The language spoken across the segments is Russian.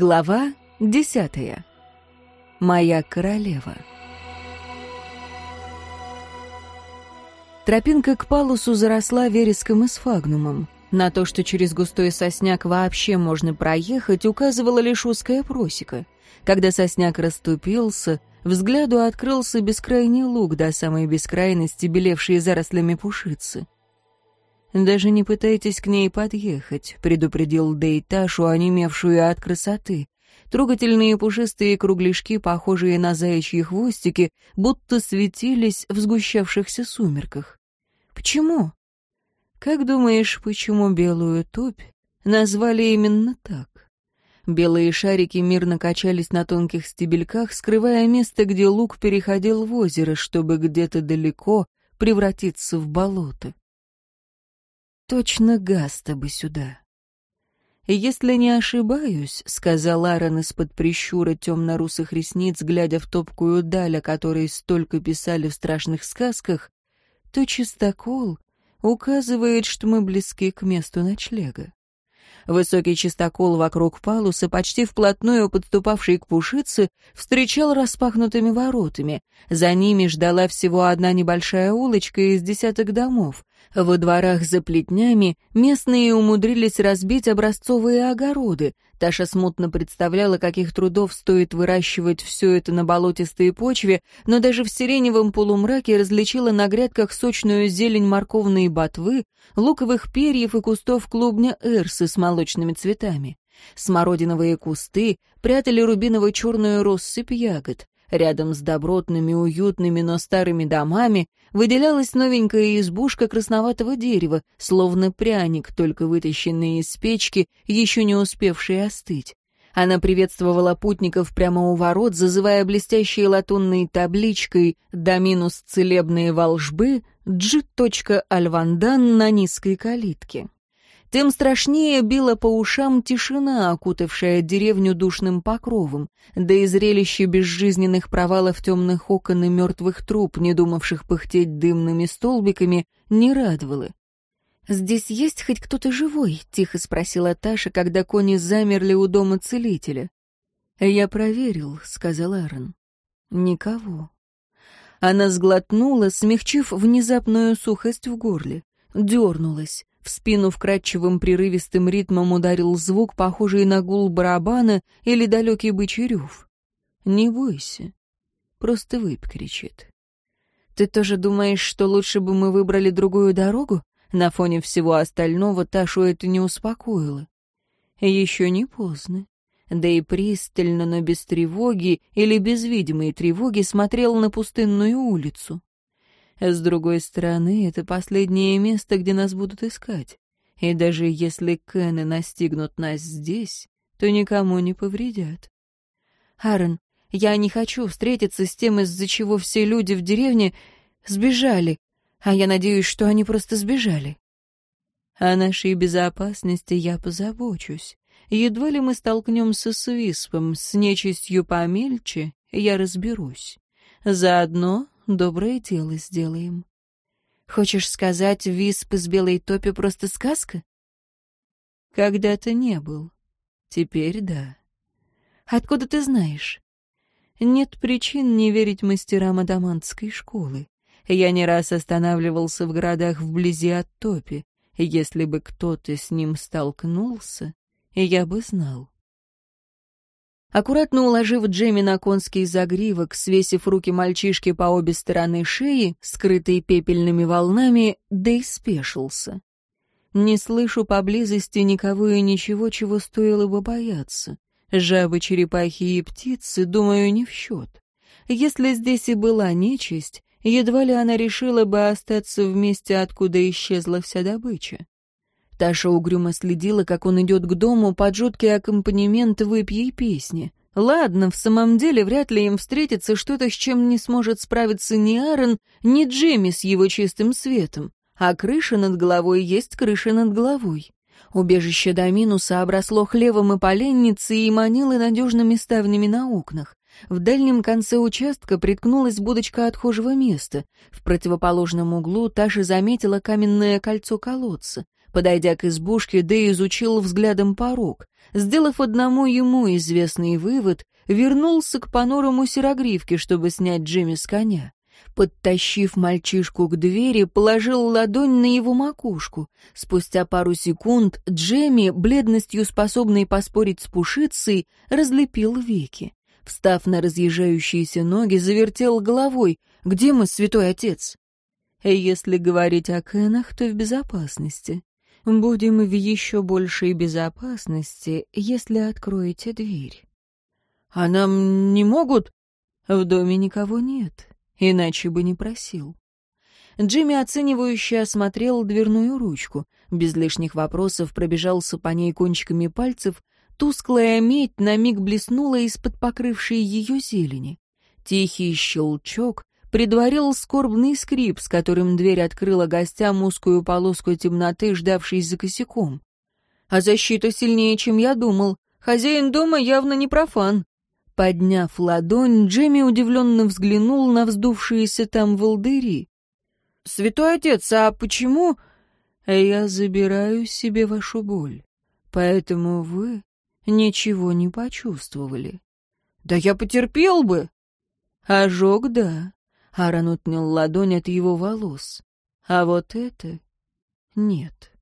Глава 10. Моя королева. Тропинка к палусу заросла вереском и сфагнумом. На то, что через густой сосняк вообще можно проехать, указывала лишь узкая просека. Когда сосняк расступился, взгляду открылся бескрайний луг до самой бескрайности, белевшие зарослями пушицы. Даже не пытайтесь к ней подъехать», — предупредил Дейташу, онемевшую а от красоты. Трогательные пушистые кругляшки, похожие на заячьи хвостики, будто светились в сгущавшихся сумерках. «Почему?» «Как думаешь, почему белую топь назвали именно так?» Белые шарики мирно качались на тонких стебельках, скрывая место, где луг переходил в озеро, чтобы где-то далеко превратиться в болото. Точно Гаста бы сюда. «Если не ошибаюсь», — сказал Аарон из-под прищура темно-русых ресниц, глядя в топкую даль, о которой столько писали в страшных сказках, то чистокол указывает, что мы близки к месту ночлега. Высокий чистокол вокруг палуса, почти вплотную подступавший к пушице, встречал распахнутыми воротами. За ними ждала всего одна небольшая улочка из десяток домов. Во дворах за плетнями местные умудрились разбить образцовые огороды. Таша смутно представляла, каких трудов стоит выращивать все это на болотистой почве, но даже в сиреневом полумраке различила на грядках сочную зелень морковной ботвы, луковых перьев и кустов клубня эрсы с молочными цветами. Смородиновые кусты прятали рубиново-черную россыпь ягод. Рядом с добротными, уютными, но старыми домами выделялась новенькая избушка красноватого дерева, словно пряник, только вытащенный из печки, еще не успевший остыть. Она приветствовала путников прямо у ворот, зазывая блестящей латунной табличкой минус целебные волжбы» Альвандан» на низкой калитке тем страшнее била по ушам тишина, окутавшая деревню душным покровом, да и зрелище безжизненных провалов темных окон и мертвых труб, не думавших пыхтеть дымными столбиками, не радовало. «Здесь есть хоть кто-то живой?» — тихо спросила Таша, когда кони замерли у дома целителя. «Я проверил», — сказал Аарон. «Никого». Она сглотнула, смягчив внезапную сухость в горле, дернулась. В спину вкрадчивым прерывистым ритмом ударил звук, похожий на гул барабана или далекий бычий рев. «Не бойся, просто выпь», — кричит. «Ты тоже думаешь, что лучше бы мы выбрали другую дорогу?» На фоне всего остального Ташу это не успокоило. Еще не поздно. Да и пристально, но без тревоги или без видимой тревоги смотрел на пустынную улицу. А с другой стороны, это последнее место, где нас будут искать. И даже если Кены настигнут нас здесь, то никому не повредят. Аарон, я не хочу встретиться с тем, из-за чего все люди в деревне сбежали, а я надеюсь, что они просто сбежали. О нашей безопасности я позабочусь. Едва ли мы столкнемся с Виспом, с нечистью помельче, я разберусь. Заодно доброе дело сделаем. Хочешь сказать, висп из белой топи просто сказка? Когда-то не был. Теперь да. Откуда ты знаешь? Нет причин не верить мастерам адамантской школы. Я не раз останавливался в городах вблизи от топи. Если бы кто-то с ним столкнулся, я бы знал. Аккуратно уложив Джемми на конский загривок, свесив руки мальчишки по обе стороны шеи, скрытые пепельными волнами, Дэй спешился. Не слышу поблизости никого и ничего, чего стоило бы бояться. Жабы, черепахи и птицы, думаю, не в счет. Если здесь и была нечисть, едва ли она решила бы остаться в месте, откуда исчезла вся добыча. Таша угрюмо следила, как он идет к дому под жуткий аккомпанемент «Выпьей песни». Ладно, в самом деле вряд ли им встретится что-то, с чем не сможет справиться ни Аарон, ни Джемми с его чистым светом. А крыша над головой есть крыша над головой. Убежище до минуса обросло хлевом и поленницей и манило надежными ставнями на окнах. В дальнем конце участка приткнулась будочка отхожего места. В противоположном углу Таша заметила каменное кольцо колодца. Подойдя к избушке, Дэй изучил взглядом порог. Сделав одному ему известный вывод, вернулся к понорому серогривке, чтобы снять Джимми с коня. Подтащив мальчишку к двери, положил ладонь на его макушку. Спустя пару секунд Джемми, бледностью способной поспорить с пушицей, разлепил веки. Встав на разъезжающиеся ноги, завертел головой. «Где мы, святой отец?» «Если говорить о Кенах, то в безопасности. Будем в еще большей безопасности, если откроете дверь. А нам не могут? В доме никого нет, иначе бы не просил. Джимми оценивающе осмотрел дверную ручку. Без лишних вопросов пробежался по ней кончиками пальцев. Тусклая медь на миг блеснула из-под покрывшей ее зелени. Тихий щелчок, предварил скорбный скрип, с которым дверь открыла гостям узкую полоску темноты, ждавшись за косяком. «А защита сильнее, чем я думал. Хозяин дома явно не профан». Подняв ладонь, Джемми удивленно взглянул на вздувшиеся там волдыри. «Святой отец, а почему...» «Я забираю себе вашу боль, поэтому вы ничего не почувствовали». «Да я потерпел бы!» «Ожог, да, Аарон отнял ладонь от его волос. А вот это... нет.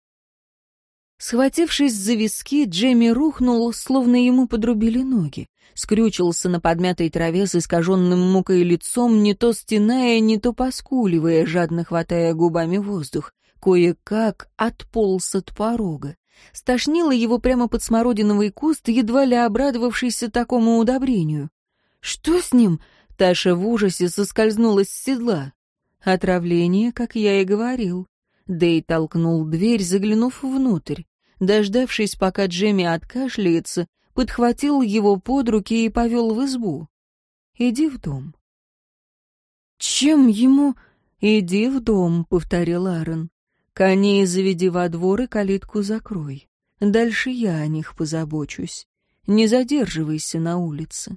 Схватившись за виски, Джемми рухнул, словно ему подрубили ноги. Скрючился на подмятой траве с искаженным мукой лицом, не то стеная, не то поскуливая, жадно хватая губами воздух. Кое-как отполз от порога. Стошнило его прямо под смородиновый куст, едва ли обрадовавшийся такому удобрению. «Что с ним?» Таша в ужасе соскользнула с седла. Отравление, как я и говорил. Дэй толкнул дверь, заглянув внутрь. Дождавшись, пока Джемми откашляется, подхватил его под руки и повел в избу. «Иди в дом». «Чем ему...» «Иди в дом», — повторил Аарон. «Коней заведи во двор и калитку закрой. Дальше я о них позабочусь. Не задерживайся на улице».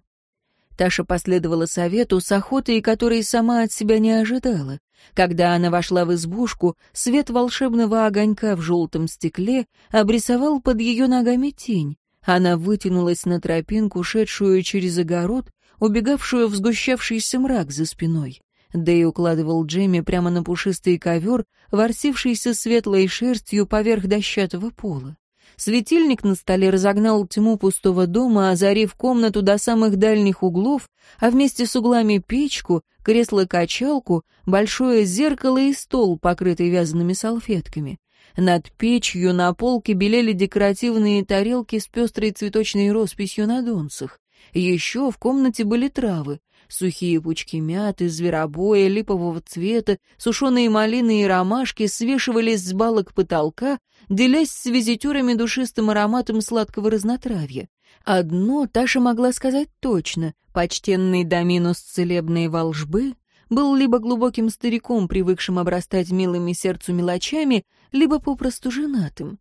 Таша последовала совету с охотой, которой сама от себя не ожидала. Когда она вошла в избушку, свет волшебного огонька в желтом стекле обрисовал под ее ногами тень. Она вытянулась на тропинку, шедшую через огород, убегавшую в сгущавшийся мрак за спиной. Дэй укладывал Джемми прямо на пушистый ковер, ворсившийся светлой шерстью поверх дощатого пола. Светильник на столе разогнал тьму пустого дома, озарив комнату до самых дальних углов, а вместе с углами печку, кресло-качалку, большое зеркало и стол, покрытый вязаными салфетками. Над печью на полке белели декоративные тарелки с пестрой цветочной росписью на донцах. Еще в комнате были травы, Сухие пучки мяты, зверобоя, липового цвета, сушеные малины и ромашки свешивались с балок потолка, делясь с визитерами душистым ароматом сладкого разнотравья. Одно Таша могла сказать точно. Почтенный доминус целебной волжбы был либо глубоким стариком, привыкшим обрастать милыми сердцу мелочами, либо попросту женатым.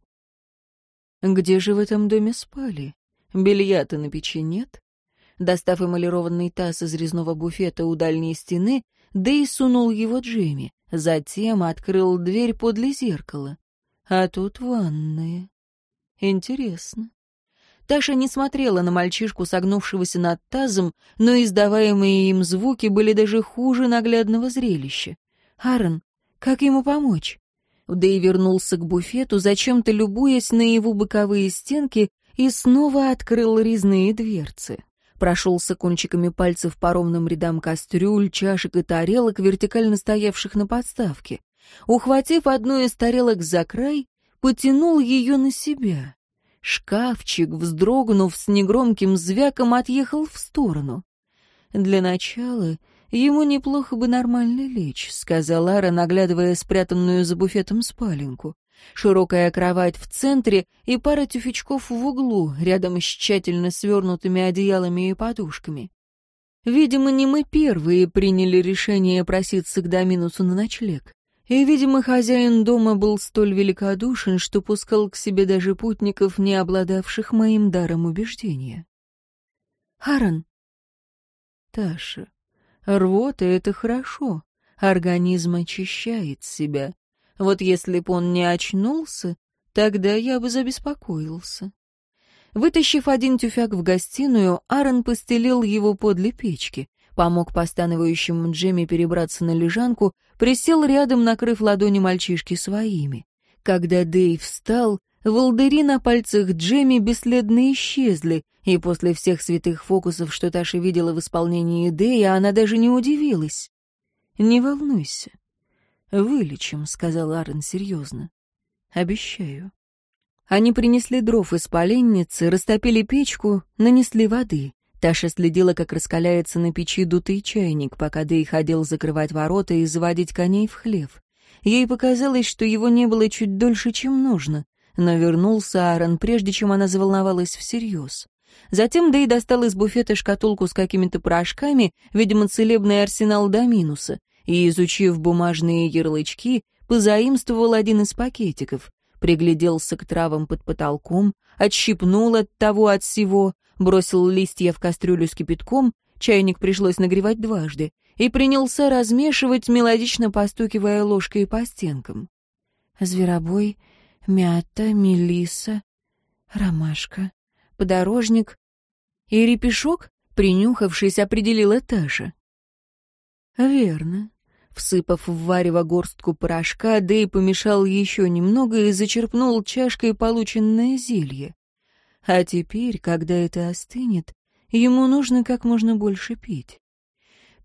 Где же в этом доме спали? Белья-то на печи нет, достав эмалированный таз из резного буфета у дальней стены, Дэй сунул его Джимми, затем открыл дверь подле зеркала. А тут ванная. Интересно. Таша не смотрела на мальчишку, согнувшегося над тазом, но издаваемые им звуки были даже хуже наглядного зрелища. «Аарон, как ему помочь?» Дэй вернулся к буфету, зачем-то любуясь на его боковые стенки, и снова открыл резные дверцы. прошелся кончиками пальцев по ровным рядам кастрюль, чашек и тарелок, вертикально стоявших на подставке. Ухватив одну из тарелок за край, потянул ее на себя. Шкафчик, вздрогнув с негромким звяком, отъехал в сторону. Для начала ему неплохо бы нормально лечь, сказала Лара, наглядывая спрятанную за буфетом спаленку. Широкая кровать в центре и пара тюфячков в углу, рядом с тщательно свернутыми одеялами и подушками. Видимо, не мы первые приняли решение проситься к Доминусу на ночлег. И, видимо, хозяин дома был столь великодушен, что пускал к себе даже путников, не обладавших моим даром убеждения. Харан. Таша, рвота — это хорошо. Организм очищает себя. Вот если б он не очнулся, тогда я бы забеспокоился. Вытащив один тюфяк в гостиную, Аарон постелил его подле печки, помог постанывающему Джимми перебраться на лежанку, присел рядом, накрыв ладони мальчишки своими. Когда Дэйв встал, волдыри на пальцах Джимми бесследно исчезли, и после всех святых фокусов, что Таша видела в исполнении Дэя, она даже не удивилась. «Не волнуйся, «Вылечим», — сказал Аарон серьезно. «Обещаю». Они принесли дров из поленницы, растопили печку, нанесли воды. Таша следила, как раскаляется на печи дутый чайник, пока Дэй ходил закрывать ворота и заводить коней в хлев. Ей показалось, что его не было чуть дольше, чем нужно, но вернулся Аарон, прежде чем она заволновалась всерьез. Затем Дэй достал из буфета шкатулку с какими-то порошками, видимо, целебный арсенал до минуса, и, изучив бумажные ярлычки, позаимствовал один из пакетиков, пригляделся к травам под потолком, отщипнул от того от всего, бросил листья в кастрюлю с кипятком, чайник пришлось нагревать дважды, и принялся размешивать, мелодично постукивая ложкой по стенкам. Зверобой, мята, мелиса, ромашка, подорожник и репешок, принюхавшись, определил Таша. «Верно всыпав в варево горстку порошка, Дэй помешал еще немного и зачерпнул чашкой полученное зелье. А теперь, когда это остынет, ему нужно как можно больше пить.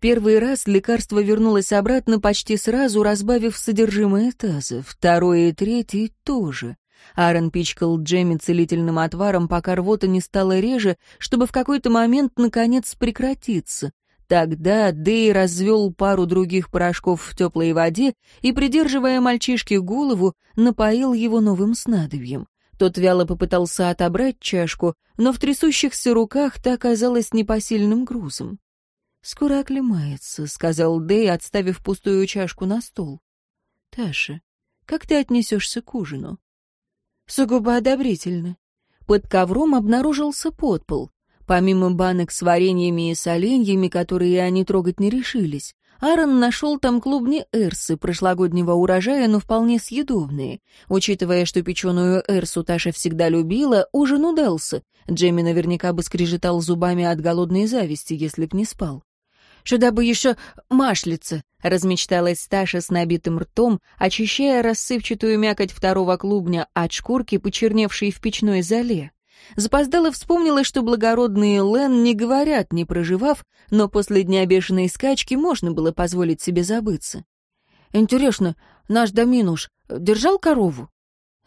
Первый раз лекарство вернулось обратно почти сразу, разбавив содержимое таза. Второе и третье тоже. Аарон пичкал Джемми целительным отваром, пока рвота не стала реже, чтобы в какой-то момент, наконец, прекратиться. Тогда Дэй развел пару других порошков в теплой воде и, придерживая мальчишке голову, напоил его новым снадобьем. Тот вяло попытался отобрать чашку, но в трясущихся руках та оказалась непосильным грузом. «Скоро оклемается», — сказал Дэй, отставив пустую чашку на стол. «Таша, как ты отнесешься к ужину?» «Сугубо одобрительно». Под ковром обнаружился подпол. Помимо банок с вареньями и соленьями, которые они трогать не решились, Аарон нашел там клубни эрсы прошлогоднего урожая, но вполне съедобные. Учитывая, что печеную эрсу Таша всегда любила, ужин удался. Джемми наверняка бы скрежетал зубами от голодной зависти, если б не спал. «Сюда бы еще машлица!» — размечталась Таша с набитым ртом, очищая рассыпчатую мякоть второго клубня от шкурки, почерневшей в печной зале. Запоздала вспомнила, что благородные Лен не говорят, не проживав, но после дня бешеной скачки можно было позволить себе забыться. «Интересно, наш Доминуш держал корову?»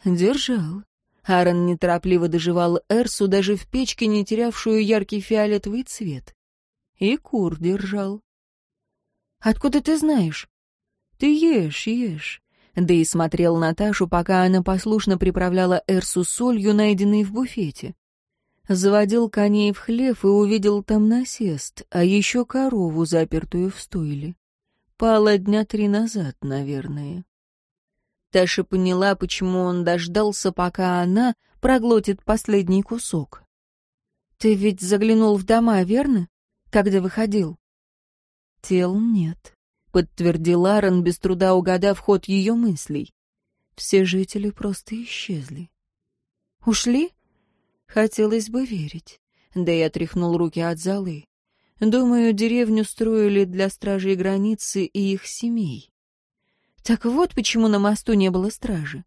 «Держал». Аарон неторопливо доживал Эрсу, даже в печке, не терявшую яркий фиолетовый цвет. И кур держал. «Откуда ты знаешь?» «Ты ешь, ешь да и смотрел Наташу, пока она послушно приправляла Эрсу солью, найденной в буфете. Заводил коней в хлев и увидел там насест, а еще корову, запертую в стойле. пало дня три назад, наверное. Таша поняла, почему он дождался, пока она проглотит последний кусок. «Ты ведь заглянул в дома, верно? Когда выходил?» «Тел нет», Подтвердил Рен, без труда угадав ход ее мыслей. Все жители просто исчезли. Ушли? Хотелось бы верить. Да и отряхнул руки от золы. Думаю, деревню строили для стражей границы и их семей. Так вот почему на мосту не было стражи.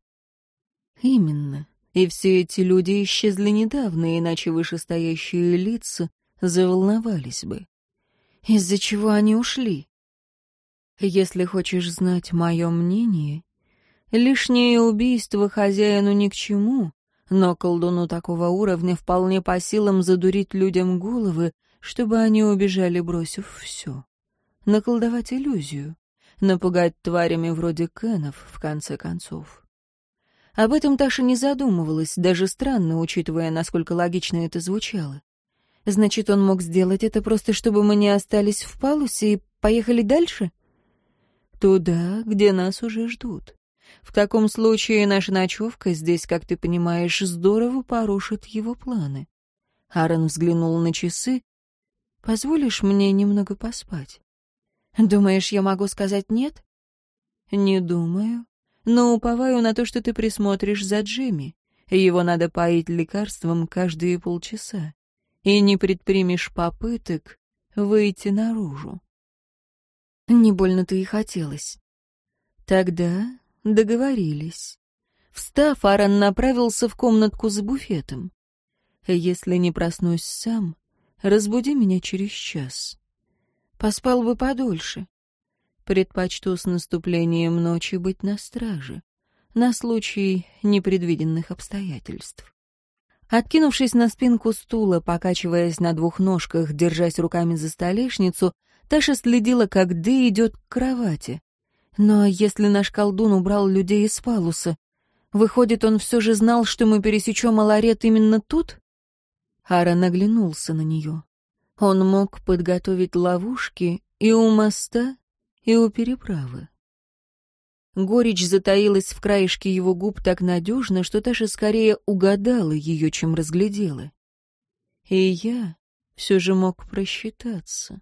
Именно. И все эти люди исчезли недавно, иначе вышестоящие лица заволновались бы. Из-за чего они ушли? Если хочешь знать мое мнение, лишнее убийство хозяину ни к чему, но колдуну такого уровня вполне по силам задурить людям головы, чтобы они убежали, бросив все. Наколдовать иллюзию, напугать тварями вроде Кенов, в конце концов. Об этом Таша не задумывалась, даже странно, учитывая, насколько логично это звучало. Значит, он мог сделать это просто, чтобы мы не остались в палусе и поехали дальше? Туда, где нас уже ждут. В таком случае наша ночевка здесь, как ты понимаешь, здорово порушит его планы. Аарон взглянул на часы. «Позволишь мне немного поспать?» «Думаешь, я могу сказать нет?» «Не думаю. Но уповаю на то, что ты присмотришь за Джимми. Его надо поить лекарством каждые полчаса. И не предпримешь попыток выйти наружу». Не больно-то и хотелось. Тогда договорились. Встав, Аарон направился в комнатку с буфетом. «Если не проснусь сам, разбуди меня через час. Поспал бы подольше. Предпочту с наступлением ночи быть на страже, на случай непредвиденных обстоятельств». Откинувшись на спинку стула, покачиваясь на двух ножках, держась руками за столешницу, Таша следила, как Ды идет к кровати. Но если наш колдун убрал людей из палуса, выходит, он все же знал, что мы пересечем Аларет именно тут? Ара наглянулся на нее. Он мог подготовить ловушки и у моста, и у переправы. Горечь затаилась в краешке его губ так надежно, что Таша скорее угадала ее, чем разглядела. И я все же мог просчитаться.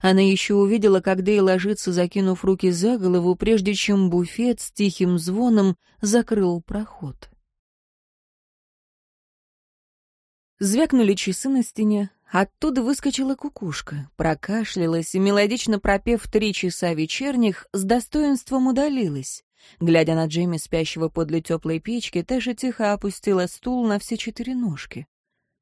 Она еще увидела, как Дэй ложится, закинув руки за голову, прежде чем буфет с тихим звоном закрыл проход. Звякнули часы на стене, оттуда выскочила кукушка, прокашлялась и, мелодично пропев три часа вечерних, с достоинством удалилась. Глядя на Джейми, спящего подле теплой печки, та же тихо опустила стул на все четыре ножки.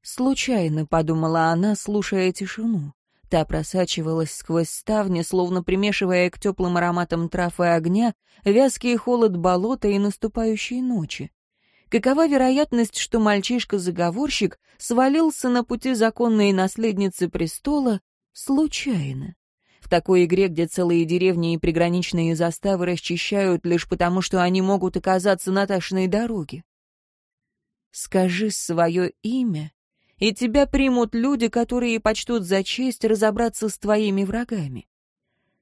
Случайно, — подумала она, слушая тишину. Та просачивалась сквозь ставни, словно примешивая к теплым ароматам трав и огня вязкий холод болота и наступающей ночи. Какова вероятность, что мальчишка-заговорщик свалился на пути законной наследницы престола случайно? В такой игре, где целые деревни и приграничные заставы расчищают лишь потому, что они могут оказаться на ташной дороге. Скажи свое имя, и тебя примут люди, которые почтут за честь разобраться с твоими врагами.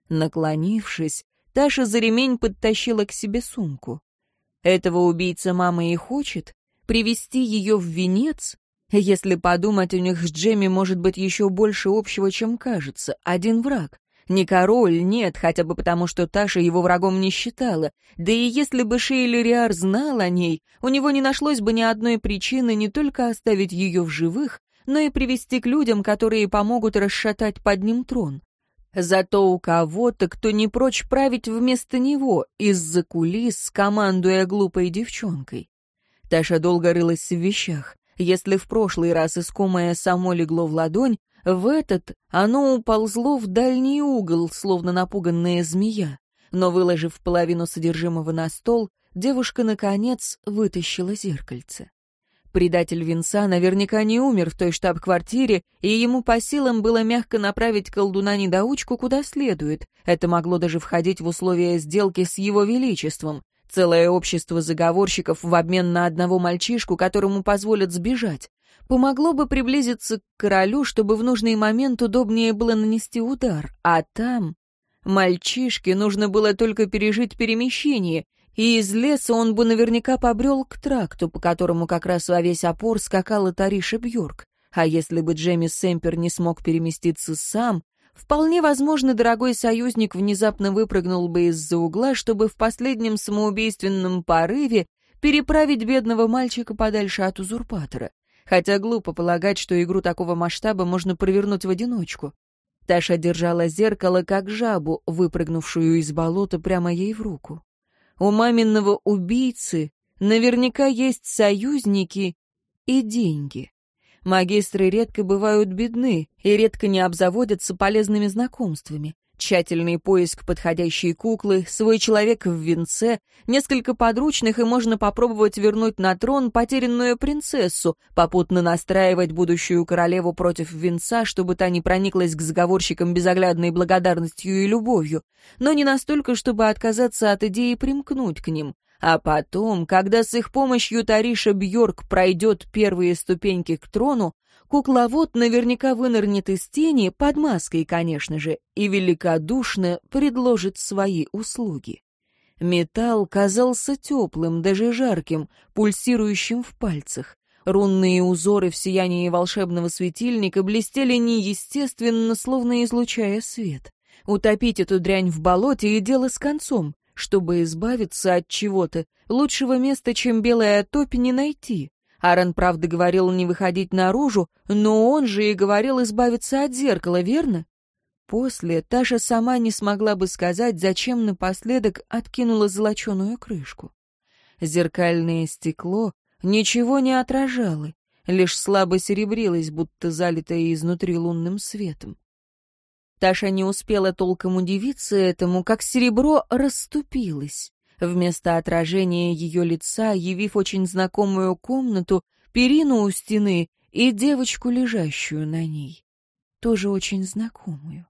Наклонившись, Таша за ремень подтащила к себе сумку. Этого убийца мама и хочет, привести ее в венец, если подумать, у них с Джемми может быть еще больше общего, чем кажется, один враг. Не король, нет, хотя бы потому, что Таша его врагом не считала. Да и если бы Шейлериар знал о ней, у него не нашлось бы ни одной причины не только оставить ее в живых, но и привести к людям, которые помогут расшатать под ним трон. Зато у кого-то, кто не прочь править вместо него, из-за кулис, командуя глупой девчонкой. Таша долго рылась в вещах. Если в прошлый раз искомое само легло в ладонь, в этот оно уползло в дальний угол, словно напуганная змея. Но, выложив половину содержимого на стол, девушка, наконец, вытащила зеркальце. Предатель Винца наверняка не умер в той штаб-квартире, и ему по силам было мягко направить колдуна-недоучку куда следует. Это могло даже входить в условия сделки с его величеством. Целое общество заговорщиков в обмен на одного мальчишку, которому позволят сбежать помогло бы приблизиться к королю, чтобы в нужный момент удобнее было нанести удар, а там... Мальчишке нужно было только пережить перемещение, и из леса он бы наверняка побрел к тракту, по которому как раз во весь опор скакала Тариша Бьорк. А если бы Джемми Сэмпер не смог переместиться сам, вполне возможно, дорогой союзник внезапно выпрыгнул бы из-за угла, чтобы в последнем самоубийственном порыве переправить бедного мальчика подальше от узурпатора хотя глупо полагать, что игру такого масштаба можно провернуть в одиночку. Таша держала зеркало, как жабу, выпрыгнувшую из болота прямо ей в руку. У маминого убийцы наверняка есть союзники и деньги. Магистры редко бывают бедны и редко не обзаводятся полезными знакомствами. Тщательный поиск подходящей куклы, свой человек в венце, несколько подручных, и можно попробовать вернуть на трон потерянную принцессу, попутно настраивать будущую королеву против венца, чтобы та не прониклась к заговорщикам безоглядной благодарностью и любовью, но не настолько, чтобы отказаться от идеи примкнуть к ним. А потом, когда с их помощью Тариша Бьорк пройдет первые ступеньки к трону, кукловод наверняка вынырнет из тени, под маской, конечно же, и великодушно предложит свои услуги. Металл казался теплым, даже жарким, пульсирующим в пальцах. Рунные узоры в сиянии волшебного светильника блестели неестественно, словно излучая свет. Утопить эту дрянь в болоте и дело с концом. Чтобы избавиться от чего-то, лучшего места, чем белая топь, не найти. Аарон, правда, говорил не выходить наружу, но он же и говорил избавиться от зеркала, верно? После Таша сама не смогла бы сказать, зачем напоследок откинула золоченую крышку. Зеркальное стекло ничего не отражало, лишь слабо серебрилось, будто залитое изнутри лунным светом. Таша не успела толком удивиться этому, как серебро расступилось. Вместо отражения ее лица, явив очень знакомую комнату, перину у стены и девочку, лежащую на ней, тоже очень знакомую.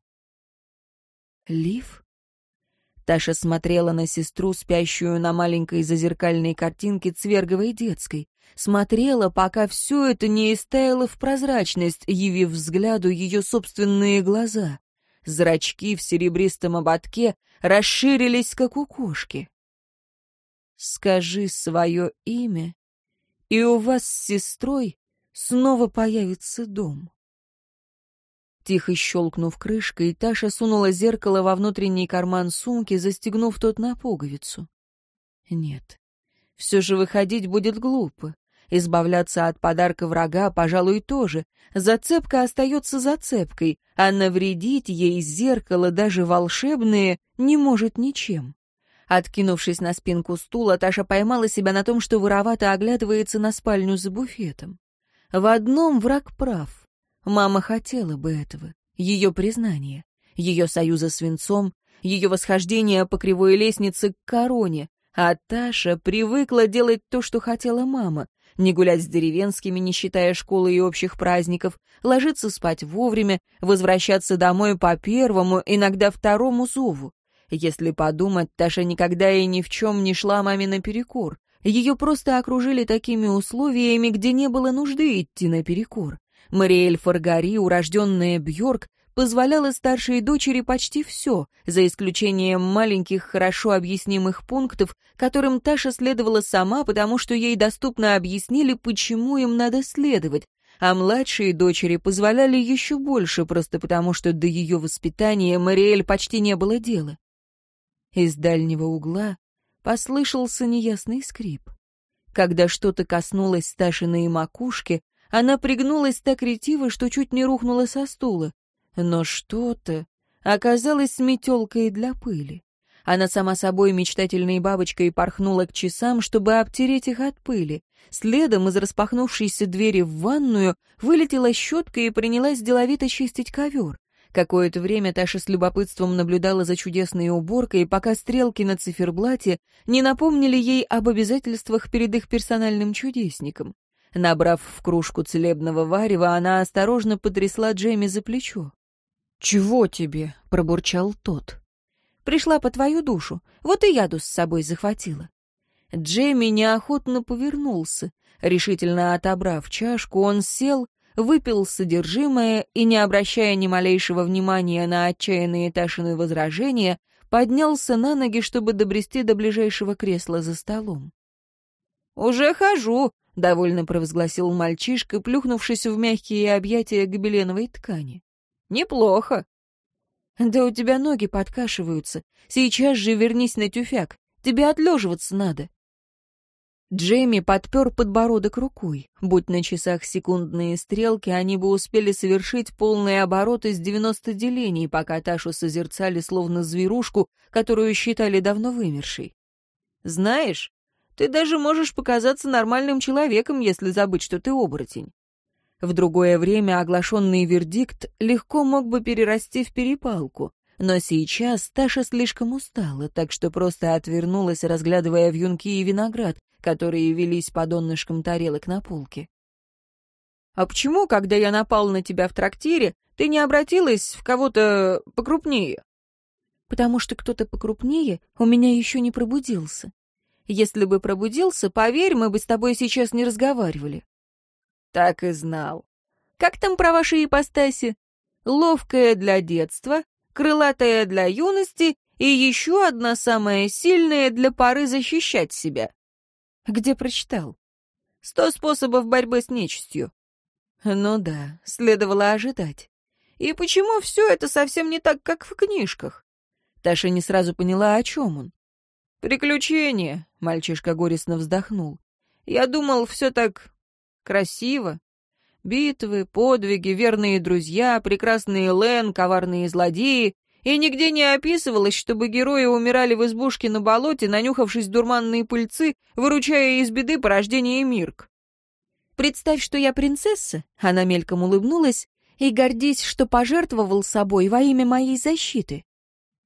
Лив? Таша смотрела на сестру, спящую на маленькой зазеркальной картинке Цверговой детской. Смотрела, пока все это не истаяло в прозрачность, явив взгляду ее собственные глаза. Зрачки в серебристом ободке расширились, как у кошки. «Скажи свое имя, и у вас с сестрой снова появится дом». Тихо щелкнув крышкой, Таша сунула зеркало во внутренний карман сумки, застегнув тот на пуговицу. «Нет, все же выходить будет глупо. Избавляться от подарка врага, пожалуй, тоже. Зацепка остается зацепкой, а навредить ей зеркало, даже волшебное, не может ничем. Откинувшись на спинку стула, Таша поймала себя на том, что воровато оглядывается на спальню за буфетом. В одном враг прав. Мама хотела бы этого. Ее признание, ее союза с венцом, ее восхождение по кривой лестнице к короне, а Таша привыкла делать то, что хотела мама, не гулять с деревенскими, не считая школы и общих праздников, ложиться спать вовремя, возвращаться домой по первому, иногда второму зову. Если подумать, Таша никогда и ни в чем не шла маме наперекор. Ее просто окружили такими условиями, где не было нужды идти наперекор. Мариэль Фаргари, урожденная Бьорк, позволяла старшей дочери почти все, за исключением маленьких хорошо объяснимых пунктов, которым Таша следовала сама, потому что ей доступно объяснили, почему им надо следовать, а младшей дочери позволяли еще больше, просто потому что до ее воспитания Мариэль почти не было дела. Из дальнего угла послышался неясный скрип. Когда что-то коснулось Ташиной макушки, она пригнулась так ретиво, что чуть не рухнула со стула. Но что-то оказалось метелкой для пыли. Она сама собой мечтательной бабочкой порхнула к часам, чтобы обтереть их от пыли. Следом из распахнувшейся двери в ванную вылетела щетка и принялась деловито чистить ковер. Какое-то время Таша с любопытством наблюдала за чудесной уборкой, пока стрелки на циферблате не напомнили ей об обязательствах перед их персональным чудесником. Набрав в кружку целебного варева, она осторожно потрясла Джейми за плечо. «Чего тебе?» — пробурчал тот. «Пришла по твою душу, вот и яду с собой захватила». Джейми неохотно повернулся. Решительно отобрав чашку, он сел, выпил содержимое и, не обращая ни малейшего внимания на отчаянные Ташины возражения, поднялся на ноги, чтобы добрести до ближайшего кресла за столом. «Уже хожу», — довольно провозгласил мальчишка, плюхнувшись в мягкие объятия гобеленовой ткани. Неплохо. Да у тебя ноги подкашиваются. Сейчас же вернись на тюфяк. Тебе отлеживаться надо. Джейми подпер подбородок рукой. Будь на часах секундные стрелки, они бы успели совершить полный оборот из 90 делений, пока Ташу созерцали словно зверушку, которую считали давно вымершей. «Знаешь, ты даже можешь показаться нормальным человеком, если забыть, что ты оборотень. В другое время оглашенный вердикт легко мог бы перерасти в перепалку, но сейчас Таша слишком устала, так что просто отвернулась, разглядывая вьюнки и виноград, которые велись по донышкам тарелок на полке. «А почему, когда я напал на тебя в трактире, ты не обратилась в кого-то покрупнее?» «Потому что кто-то покрупнее у меня еще не пробудился. Если бы пробудился, поверь, мы бы с тобой сейчас не разговаривали». Так и знал. Как там про ваши ипостаси? Ловкая для детства, крылатая для юности и еще одна самая сильная для поры защищать себя. Где прочитал? Сто способов борьбы с нечистью. Ну да, следовало ожидать. И почему все это совсем не так, как в книжках? Таша не сразу поняла, о чем он. «Приключения», — мальчишка горестно вздохнул. «Я думал, все так Красиво. Битвы, подвиги, верные друзья, прекрасные Лен, коварные злодеи. И нигде не описывалось, чтобы герои умирали в избушке на болоте, нанюхавшись дурманные пыльцы, выручая из беды порождение Мирк. «Представь, что я принцесса», — она мельком улыбнулась, «и гордись, что пожертвовал собой во имя моей защиты».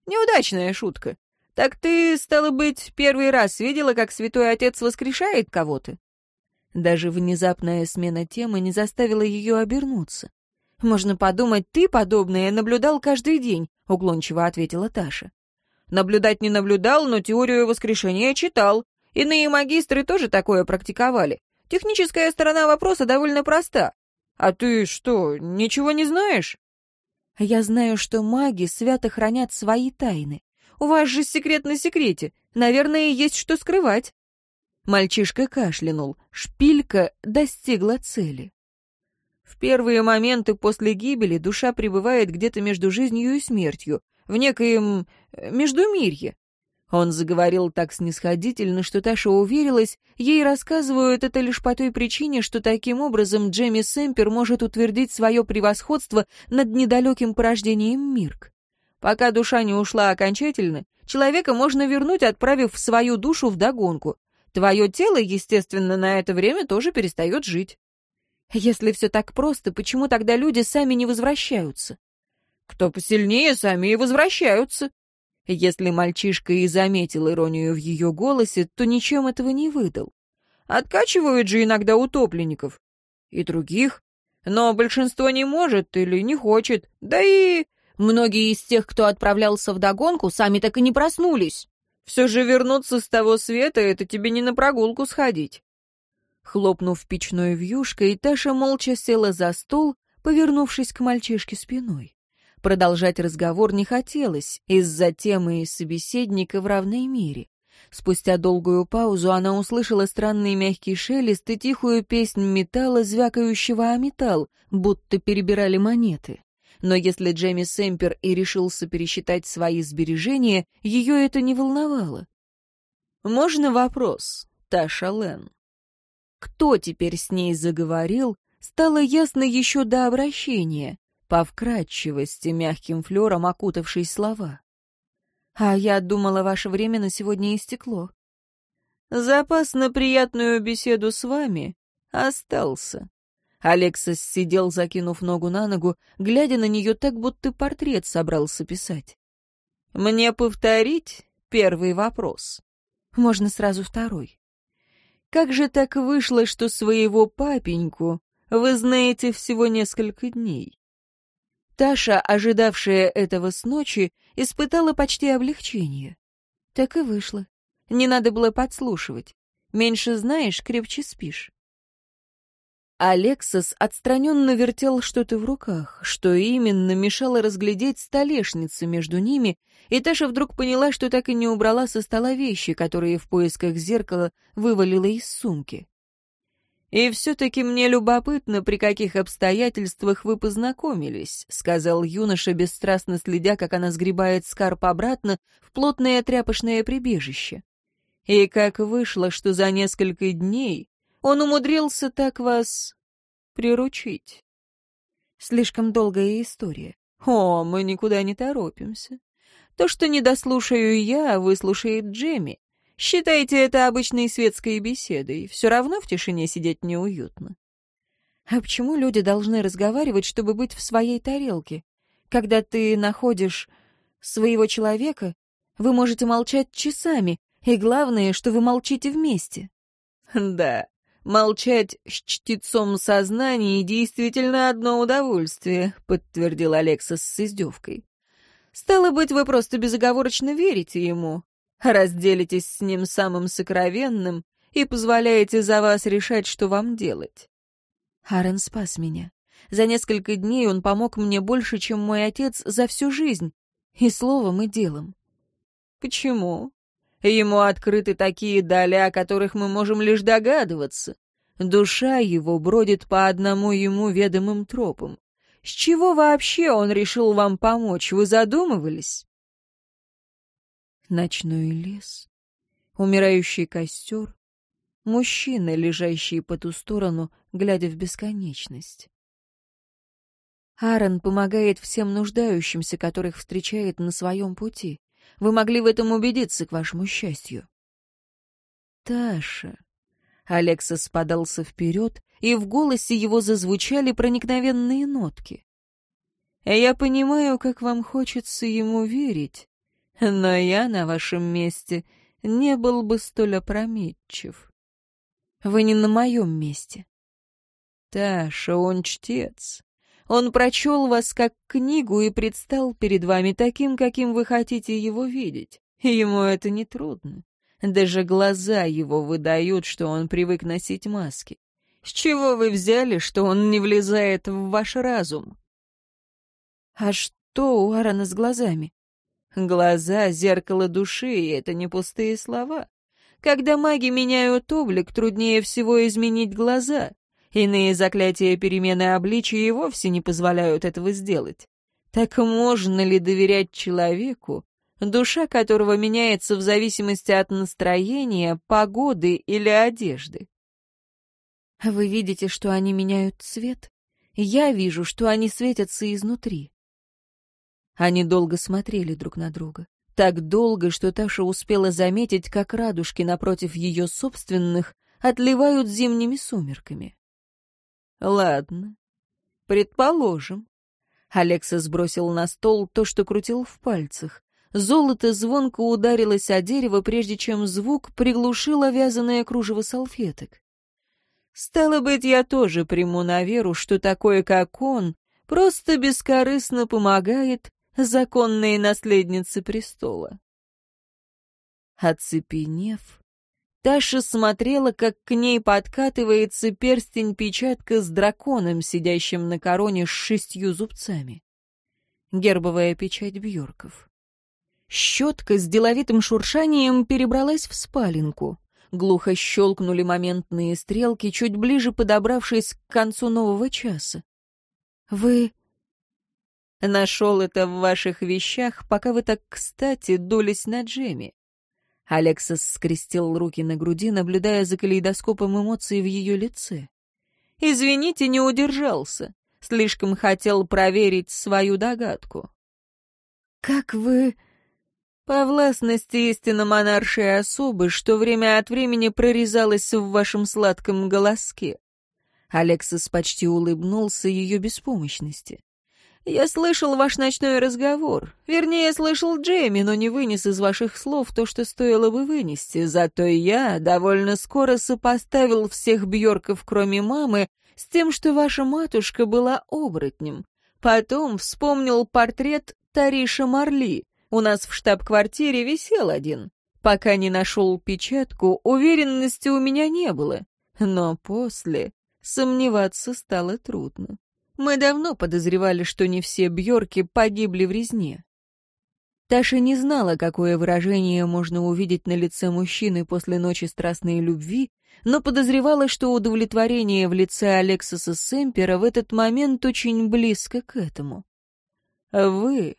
«Неудачная шутка», «Так ты, стало быть, первый раз видела, как святой отец воскрешает кого-то?» Даже внезапная смена темы не заставила ее обернуться. «Можно подумать, ты подобное наблюдал каждый день», — уклончиво ответила Таша. «Наблюдать не наблюдал, но теорию воскрешения читал. Иные магистры тоже такое практиковали. Техническая сторона вопроса довольно проста. А ты что, ничего не знаешь?» «Я знаю, что маги свято хранят свои тайны. У вас же секрет на секрете. Наверное, есть что скрывать». Мальчишка кашлянул. Шпилька достигла цели. В первые моменты после гибели душа пребывает где-то между жизнью и смертью, в некоем э, междумирье. Он заговорил так снисходительно, что Таша уверилась, ей рассказывают это лишь по той причине, что таким образом Джемми Сэмпер может утвердить свое превосходство над недалеким порождением Мирк. Пока душа не ушла окончательно, человека можно вернуть, отправив свою душу в догонку, Твое тело, естественно, на это время тоже перестает жить. Если все так просто, почему тогда люди сами не возвращаются? Кто посильнее, сами и возвращаются. Если мальчишка и заметил иронию в ее голосе, то ничем этого не выдал. Откачивают же иногда утопленников. И других. Но большинство не может или не хочет. Да и... Многие из тех, кто отправлялся в догонку, сами так и не проснулись. Все же вернуться с того света — это тебе не на прогулку сходить». Хлопнув печной вьюшкой, Таша молча села за стол, повернувшись к мальчишке спиной. Продолжать разговор не хотелось из-за темы и собеседника в равной мере. Спустя долгую паузу она услышала странный мягкий шелест и тихую песнь металла, звякающего о металл, будто перебирали монеты. Но если Джемми Сэмпер и решился пересчитать свои сбережения, ее это не волновало. «Можно вопрос, Таша Лен?» Кто теперь с ней заговорил, стало ясно еще до обращения, по вкрадчивости, мягким флером окутавшей слова. «А я думала, ваше время на сегодня истекло». «Запас на приятную беседу с вами остался», Алексас сидел, закинув ногу на ногу, глядя на нее так, будто портрет собрался писать. «Мне повторить первый вопрос?» «Можно сразу второй». «Как же так вышло, что своего папеньку вы знаете всего несколько дней?» Таша, ожидавшая этого с ночи, испытала почти облегчение. Так и вышло. Не надо было подслушивать. Меньше знаешь, крепче спишь. Алексос отстраненно вертел что-то в руках, что именно мешало разглядеть столешницу между ними, и Таша вдруг поняла, что так и не убрала со стола вещи, которые в поисках зеркала вывалила из сумки. «И все-таки мне любопытно, при каких обстоятельствах вы познакомились», — сказал юноша, бесстрастно следя, как она сгребает скарп обратно в плотное тряпочное прибежище. «И как вышло, что за несколько дней он умудрился так вас приручить. Слишком долгая история. О, мы никуда не торопимся. То, что не дослушаю я, выслушает Джемми. Считайте это обычной светской беседой. Все равно в тишине сидеть неуютно. А почему люди должны разговаривать, чтобы быть в своей тарелке? Когда ты находишь своего человека, вы можете молчать часами, и главное, что вы молчите вместе. Да, «Молчать с чтецом сознания действительно одно удовольствие», — подтвердил Алексас с издевкой. «Стало быть, вы просто безоговорочно верите ему, разделитесь с ним самым сокровенным и позволяете за вас решать, что вам делать». Арен спас меня. За несколько дней он помог мне больше, чем мой отец за всю жизнь. И словом, и делом. «Почему?» Ему открыты такие дали, о которых мы можем лишь догадываться. Душа его бродит по одному ему ведомым тропам. С чего вообще он решил вам помочь? Вы задумывались? Ночной лес, умирающий костер, мужчина, лежащий по ту сторону, глядя в бесконечность. Аарон помогает всем нуждающимся, которых встречает на своем пути. Вы могли в этом убедиться, к вашему счастью». «Таша...» Алексас подался вперед, и в голосе его зазвучали проникновенные нотки. «Я понимаю, как вам хочется ему верить, но я на вашем месте не был бы столь опрометчив. Вы не на моем месте». «Таша, он чтец. Он прочел вас как книгу и предстал перед вами таким, каким вы хотите его видеть. Ему это нетрудно. Даже глаза его выдают, что он привык носить маски. С чего вы взяли, что он не влезает в ваш разум? А что у Арана с глазами? Глаза — зеркало души, и это не пустые слова. Когда маги меняют облик, труднее всего изменить глаза. Иные заклятия перемены обличия и вовсе не позволяют этого сделать. Так можно ли доверять человеку, душа которого меняется в зависимости от настроения, погоды или одежды? Вы видите, что они меняют цвет? Я вижу, что они светятся изнутри. Они долго смотрели друг на друга. Так долго, что Таша успела заметить, как радужки напротив ее собственных отливают зимними сумерками. Ладно. Предположим. Алекса сбросил на стол то, что крутил в пальцах. Золото звонко ударилось о дерево, прежде чем звук приглушил вязаное кружево салфеток. Стало быть, я тоже приму на веру, что такое, как он, просто бескорыстно помогает законной наследнице престола. Оцепенев, Таша смотрела, как к ней подкатывается перстень-печатка с драконом, сидящим на короне с шестью зубцами. Гербовая печать Бьорков. Щетка с деловитым шуршанием перебралась в спаленку. Глухо щелкнули моментные стрелки, чуть ближе подобравшись к концу нового часа. «Вы...» «Нашел это в ваших вещах, пока вы так кстати дулись на Джемми. Алексас скрестил руки на груди, наблюдая за калейдоскопом эмоций в ее лице. «Извините, не удержался. Слишком хотел проверить свою догадку». «Как вы...» «По властности истинно монаршей особы, что время от времени прорезалось в вашем сладком голоске». Алексис почти улыбнулся ее беспомощности. Я слышал ваш ночной разговор. Вернее, слышал Джейми, но не вынес из ваших слов то, что стоило бы вынести. Зато я довольно скоро сопоставил всех Бьорков, кроме мамы, с тем, что ваша матушка была оборотнем. Потом вспомнил портрет Тариша Марли. У нас в штаб-квартире висел один. Пока не нашел печатку, уверенности у меня не было. Но после сомневаться стало трудно. Мы давно подозревали, что не все Бьорки погибли в резне. Таша не знала, какое выражение можно увидеть на лице мужчины после ночи страстной любви, но подозревала, что удовлетворение в лице Алексиса Сэмпера в этот момент очень близко к этому. А «Вы,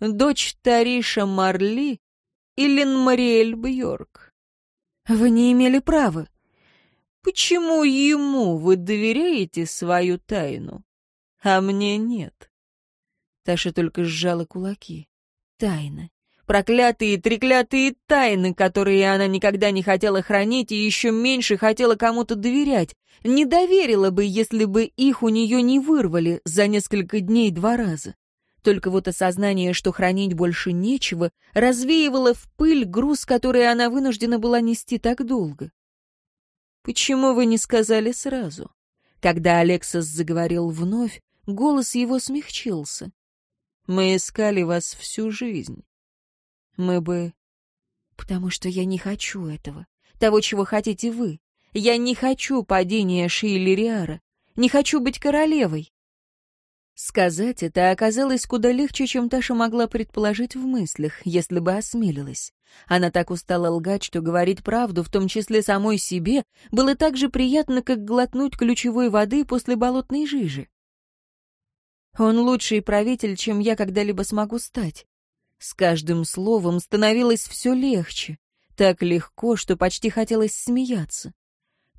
дочь Тариша Марли и Линмариэль Бьорк?» «Вы не имели права». «Почему ему вы доверяете свою тайну?» а мне нет. Таша только сжала кулаки. Тайна. Проклятые, треклятые тайны, которые она никогда не хотела хранить и еще меньше хотела кому-то доверять. Не доверила бы, если бы их у нее не вырвали за несколько дней два раза. Только вот осознание, что хранить больше нечего, развеивало в пыль груз, который она вынуждена была нести так долго. «Почему вы не сказали сразу?» Когда Алексас заговорил вновь, Голос его смягчился. «Мы искали вас всю жизнь. Мы бы...» «Потому что я не хочу этого. Того, чего хотите вы. Я не хочу падения Шейлериара. Не хочу быть королевой». Сказать это оказалось куда легче, чем Таша могла предположить в мыслях, если бы осмелилась. Она так устала лгать, что говорить правду, в том числе самой себе, было так же приятно, как глотнуть ключевой воды после болотной жижи. Он лучший правитель, чем я когда-либо смогу стать. С каждым словом становилось все легче. Так легко, что почти хотелось смеяться.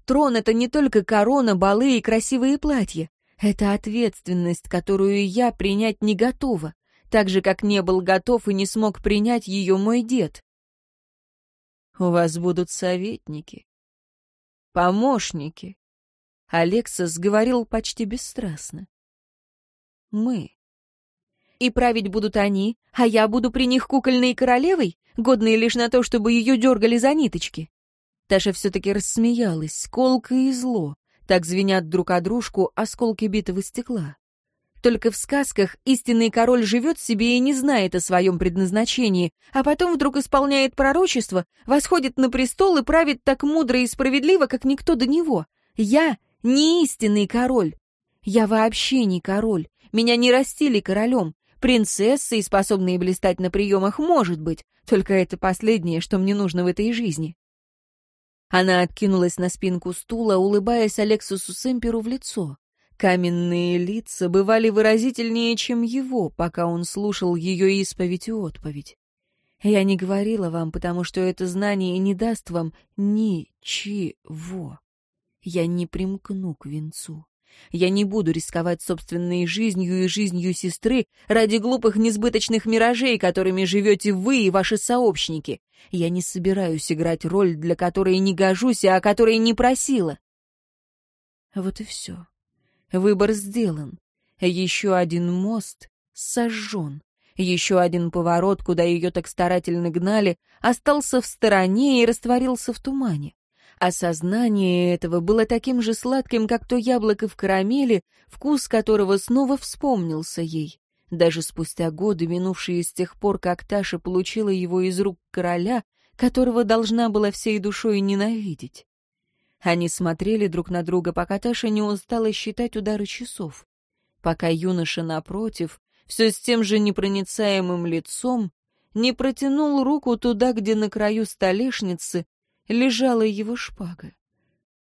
Трон — это не только корона, балы и красивые платья. Это ответственность, которую я принять не готова, так же, как не был готов и не смог принять ее мой дед. У вас будут советники, помощники. Алексас говорил почти бесстрастно мы. И править будут они, а я буду при них кукольной королевой, годной лишь на то, чтобы ее дергали за ниточки. Таша все-таки рассмеялась, колко и зло. Так звенят друг о дружку осколки битого стекла. Только в сказках истинный король живет себе и не знает о своем предназначении, а потом вдруг исполняет пророчество, восходит на престол и правит так мудро и справедливо, как никто до него. Я не истинный король. Я вообще не король. Меня не растили королем. Принцессой, способной блистать на приемах, может быть. Только это последнее, что мне нужно в этой жизни. Она откинулась на спинку стула, улыбаясь Алексусу Семперу в лицо. Каменные лица бывали выразительнее, чем его, пока он слушал ее исповедь и отповедь. Я не говорила вам, потому что это знание не даст вам ничего. Я не примкну к венцу. Я не буду рисковать собственной жизнью и жизнью сестры ради глупых несбыточных миражей, которыми живете вы и ваши сообщники. Я не собираюсь играть роль, для которой не гожусь, а о которой не просила. Вот и все. Выбор сделан. Еще один мост сожжен. Еще один поворот, куда ее так старательно гнали, остался в стороне и растворился в тумане. Осознание этого было таким же сладким, как то яблоко в карамели, вкус которого снова вспомнился ей. Даже спустя годы, минувшие с тех пор, как Таша получила его из рук короля, которого должна была всей душой ненавидеть. Они смотрели друг на друга, пока Таша не устала считать удары часов. Пока юноша напротив, все с тем же непроницаемым лицом, не протянул руку туда, где на краю столешницы лежала его шпага.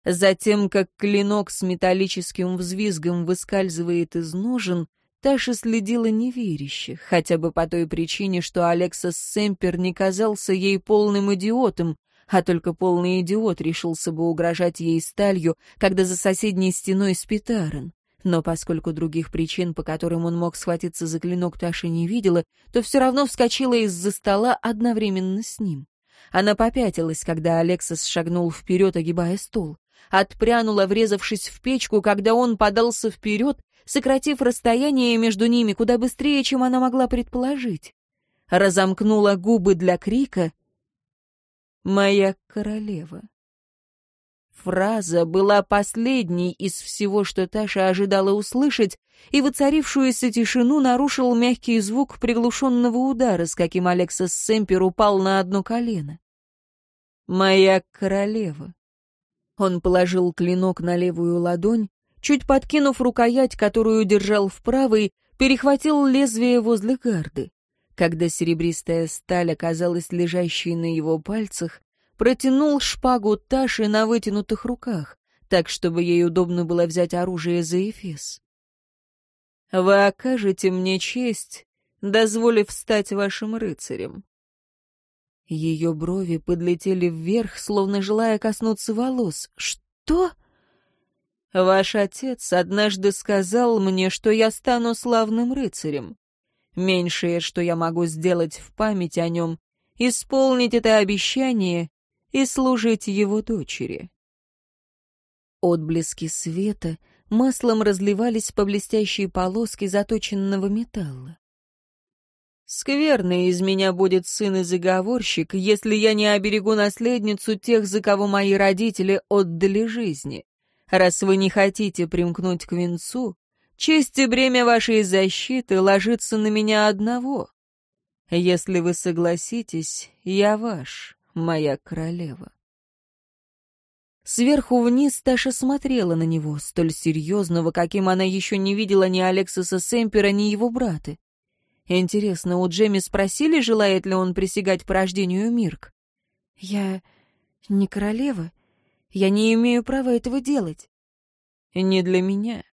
Затем, как клинок с металлическим взвизгом выскальзывает из ножен, Таша следила неверяще, хотя бы по той причине, что Алексас Семпер не казался ей полным идиотом, а только полный идиот решился бы угрожать ей сталью, когда за соседней стеной спит Аарон. Но поскольку других причин, по которым он мог схватиться за клинок, Таша не видела, то все равно вскочила из-за стола одновременно с ним. Она попятилась, когда Алексис шагнул вперед, огибая стол. Отпрянула, врезавшись в печку, когда он подался вперед, сократив расстояние между ними куда быстрее, чем она могла предположить. Разомкнула губы для крика «Моя королева» фраза была последней из всего, что Таша ожидала услышать, и воцарившуюся тишину нарушил мягкий звук приглушенного удара, с каким Алексас Семпер упал на одно колено. «Моя королева». Он положил клинок на левую ладонь, чуть подкинув рукоять, которую держал в правой, перехватил лезвие возле гарды. Когда серебристая сталь оказалась лежащей на его пальцах, протянул шпагу Таши на вытянутых руках, так, чтобы ей удобно было взять оружие за Эфес. «Вы окажете мне честь, дозволив стать вашим рыцарем». Ее брови подлетели вверх, словно желая коснуться волос. «Что?» «Ваш отец однажды сказал мне, что я стану славным рыцарем. Меньшее, что я могу сделать в память о нем, — исполнить это обещание и служить его дочери. Отблески света маслом разливались по блестящей полоске заточенного металла. «Скверный из меня будет сын и заговорщик, если я не оберегу наследницу тех, за кого мои родители отдали жизни. Раз вы не хотите примкнуть к венцу, честь и бремя вашей защиты ложится на меня одного. Если вы согласитесь, я ваш, моя королева. Сверху вниз Таша смотрела на него, столь серьезного, каким она еще не видела ни Алексиса Сэмпера, ни его брата. Интересно, у Джемми спросили, желает ли он присягать по рождению Мирк? «Я не королева. Я не имею права этого делать». «Не для меня.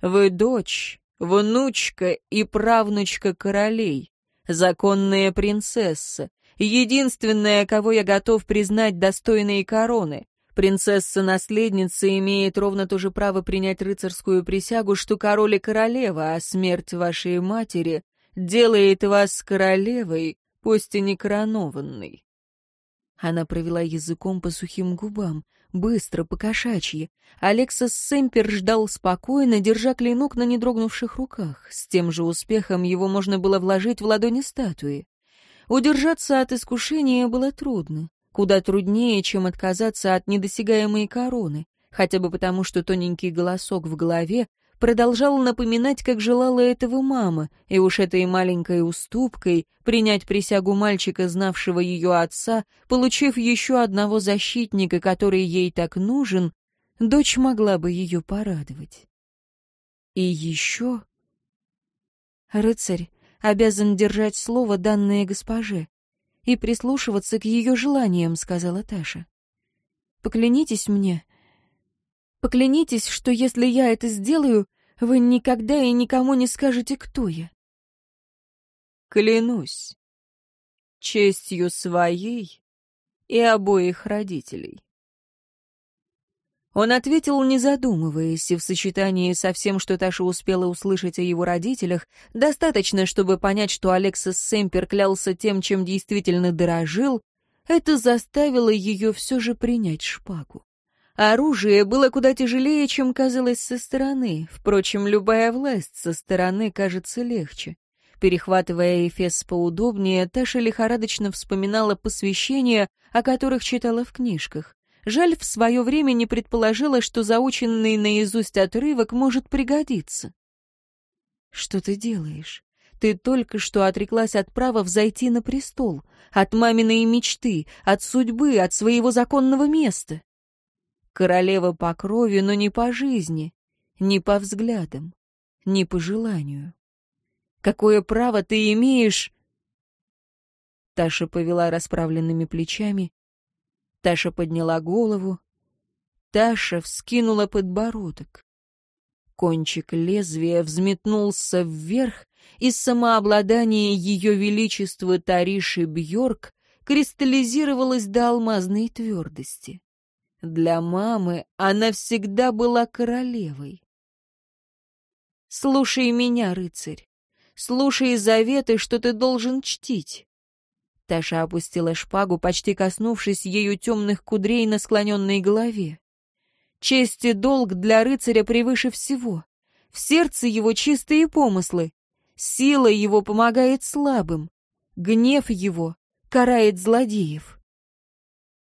Вы дочь, внучка и правнучка королей, законная принцесса, Единственная, кого я готов признать достойной короны. Принцесса-наследница имеет ровно то же право принять рыцарскую присягу, что король и королева, а смерть вашей матери делает вас королевой, пусть и не коронованной. Она провела языком по сухим губам, быстро, по-кошачьи. Алексас Сэмпер ждал спокойно, держа клинок на недрогнувших руках. С тем же успехом его можно было вложить в ладони статуи. Удержаться от искушения было трудно, куда труднее, чем отказаться от недосягаемой короны, хотя бы потому, что тоненький голосок в голове продолжал напоминать, как желала этого мама, и уж этой маленькой уступкой принять присягу мальчика, знавшего ее отца, получив еще одного защитника, который ей так нужен, дочь могла бы ее порадовать. И еще... Рыцарь обязан держать слово, данное госпоже, и прислушиваться к ее желаниям», — сказала Таша. «Поклянитесь мне. Поклянитесь, что если я это сделаю, вы никогда и никому не скажете, кто я». «Клянусь честью своей и обоих родителей». Он ответил, не задумываясь, и в сочетании со всем, что Таша успела услышать о его родителях, достаточно, чтобы понять, что Алексис Семпер клялся тем, чем действительно дорожил, это заставило ее все же принять шпагу. Оружие было куда тяжелее, чем казалось со стороны. Впрочем, любая власть со стороны кажется легче. Перехватывая Эфес поудобнее, Таша лихорадочно вспоминала посвящения, о которых читала в книжках. Жаль, в свое время не предположила, что заученный наизусть отрывок может пригодиться. «Что ты делаешь? Ты только что отреклась от права взойти на престол, от маминой мечты, от судьбы, от своего законного места. Королева по крови, но не по жизни, не по взглядам, не по желанию. Какое право ты имеешь?» Таша повела расправленными плечами, Таша подняла голову. Таша вскинула подбородок. Кончик лезвия взметнулся вверх, и самообладание ее величества Тариши Бьорк кристаллизировалось до алмазной твердости. Для мамы она всегда была королевой. «Слушай меня, рыцарь, слушай заветы, что ты должен чтить. Таша опустила шпагу, почти коснувшись ею темных кудрей на склоненной голове. Честь и долг для рыцаря превыше всего. В сердце его чистые помыслы. Сила его помогает слабым. Гнев его карает злодеев.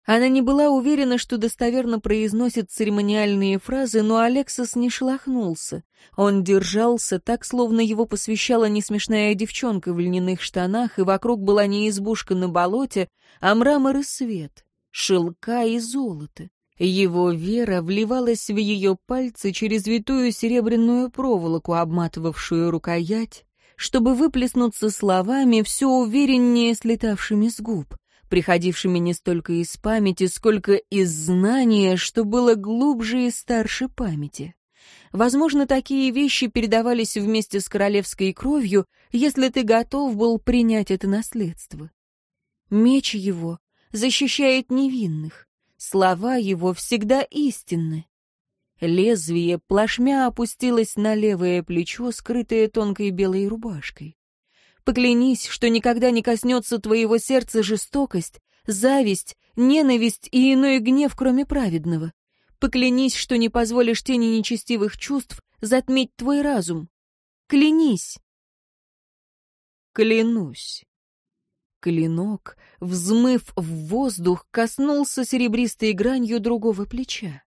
Она не была уверена, что достоверно произносит церемониальные фразы, но Алексос не шелохнулся. Он держался так, словно его посвящала несмешная девчонка в льняных штанах, и вокруг была не избушка на болоте, а мрамор и свет, шелка и золото. Его вера вливалась в ее пальцы через витую серебряную проволоку, обматывавшую рукоять, чтобы выплеснуться словами, все увереннее слетавшими с губ приходившими не столько из памяти, сколько из знания, что было глубже и старше памяти. Возможно, такие вещи передавались вместе с королевской кровью, если ты готов был принять это наследство. Меч его защищает невинных, слова его всегда истинны. Лезвие плашмя опустилось на левое плечо, скрытое тонкой белой рубашкой. Поклянись, что никогда не коснется твоего сердца жестокость, зависть, ненависть и иной гнев, кроме праведного. Поклянись, что не позволишь тени нечестивых чувств затмить твой разум. Клянись. Клянусь. Клинок, взмыв в воздух, коснулся серебристой гранью другого плеча.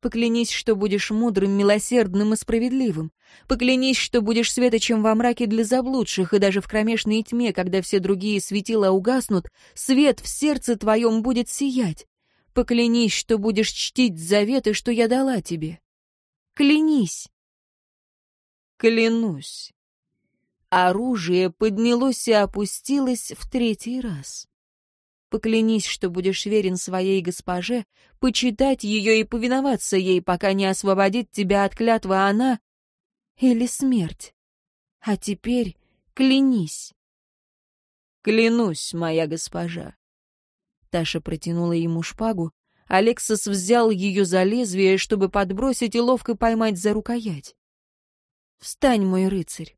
Поклянись, что будешь мудрым, милосердным и справедливым. Поклянись, что будешь светочем во мраке для заблудших, и даже в кромешной тьме, когда все другие светила угаснут, свет в сердце твоем будет сиять. Поклянись, что будешь чтить заветы, что я дала тебе. Клянись. Клянусь. Оружие поднялось и опустилось в третий раз. Поклянись, что будешь верен своей госпоже, почитать ее и повиноваться ей, пока не освободит тебя от клятвы она или смерть. А теперь клянись. Клянусь, моя госпожа. Таша протянула ему шпагу. Алексос взял ее за лезвие, чтобы подбросить и ловко поймать за рукоять. «Встань, мой рыцарь!»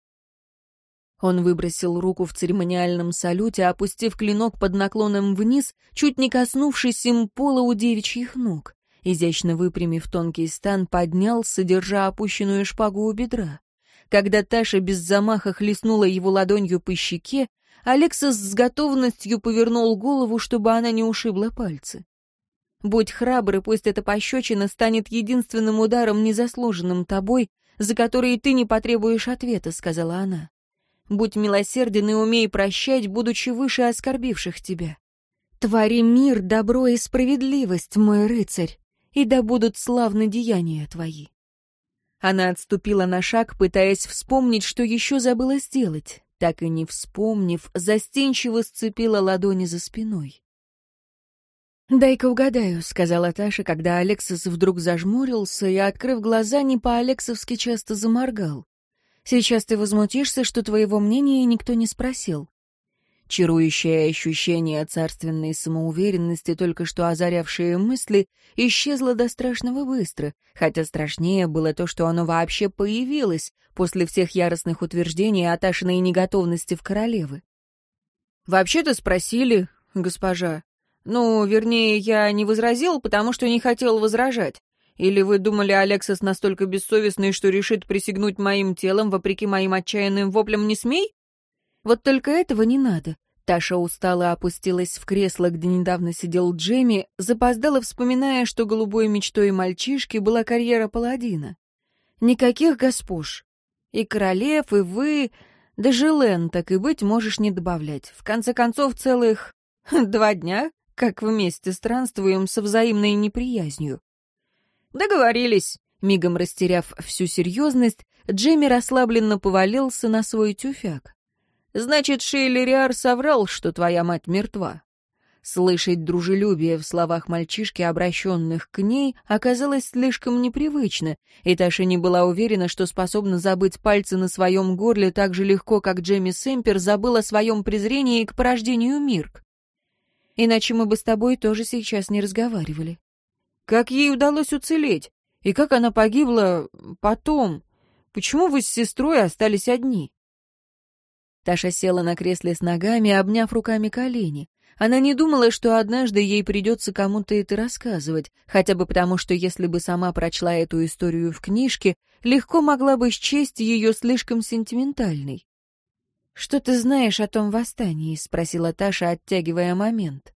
Он выбросил руку в церемониальном салюте, опустив клинок под наклоном вниз, чуть не коснувшись им пола у девичьих ног. Изящно выпрямив тонкий стан, поднялся, держа опущенную шпагу у бедра. Когда Таша без замаха хлестнула его ладонью по щеке, Алексас с готовностью повернул голову, чтобы она не ушибла пальцы. «Будь храбр, и пусть эта пощечина станет единственным ударом, незаслуженным тобой, за который ты не потребуешь ответа», — сказала она. Будь милосерден и умей прощать, будучи выше оскорбивших тебя. Твори мир, добро и справедливость, мой рыцарь, и да будут славны деяния твои». Она отступила на шаг, пытаясь вспомнить, что еще забыла сделать. Так и не вспомнив, застенчиво сцепила ладони за спиной. «Дай-ка угадаю», — сказала Таша, когда Алексис вдруг зажмурился и, открыв глаза, не по-алексовски часто заморгал. Сейчас ты возмутишься, что твоего мнения никто не спросил. Чарующее ощущение царственной самоуверенности, только что озарявшее мысли, исчезло до страшного быстро, хотя страшнее было то, что оно вообще появилось после всех яростных утверждений о Ташиной неготовности в королевы. «Вообще-то спросили, госпожа. Ну, вернее, я не возразил, потому что не хотел возражать. Или вы думали, Алексас настолько бессовестный, что решит присягнуть моим телом, вопреки моим отчаянным воплям «не смей»? Вот только этого не надо. Таша устало опустилась в кресло, где недавно сидел Джемми, запоздала, вспоминая, что голубой мечтой мальчишки была карьера паладина. Никаких госпож. И королев, и вы, даже Лен так и быть можешь не добавлять. В конце концов, целых два дня, как вместе странствуем со взаимной неприязнью. Договорились. Мигом растеряв всю серьезность, Джемми расслабленно повалился на свой тюфяк. «Значит, Шейлериар соврал, что твоя мать мертва». Слышать дружелюбие в словах мальчишки, обращенных к ней, оказалось слишком непривычно, и Таша не была уверена, что способна забыть пальцы на своем горле так же легко, как Джемми Сэмпер забыл о своем презрении к порождению Мирк. «Иначе мы бы с тобой тоже сейчас не разговаривали». Как ей удалось уцелеть? И как она погибла потом? Почему вы с сестрой остались одни?» Таша села на кресле с ногами, обняв руками колени. Она не думала, что однажды ей придется кому-то это рассказывать, хотя бы потому, что если бы сама прочла эту историю в книжке, легко могла бы счесть ее слишком сентиментальной. «Что ты знаешь о том восстании?» — спросила Таша, оттягивая момент.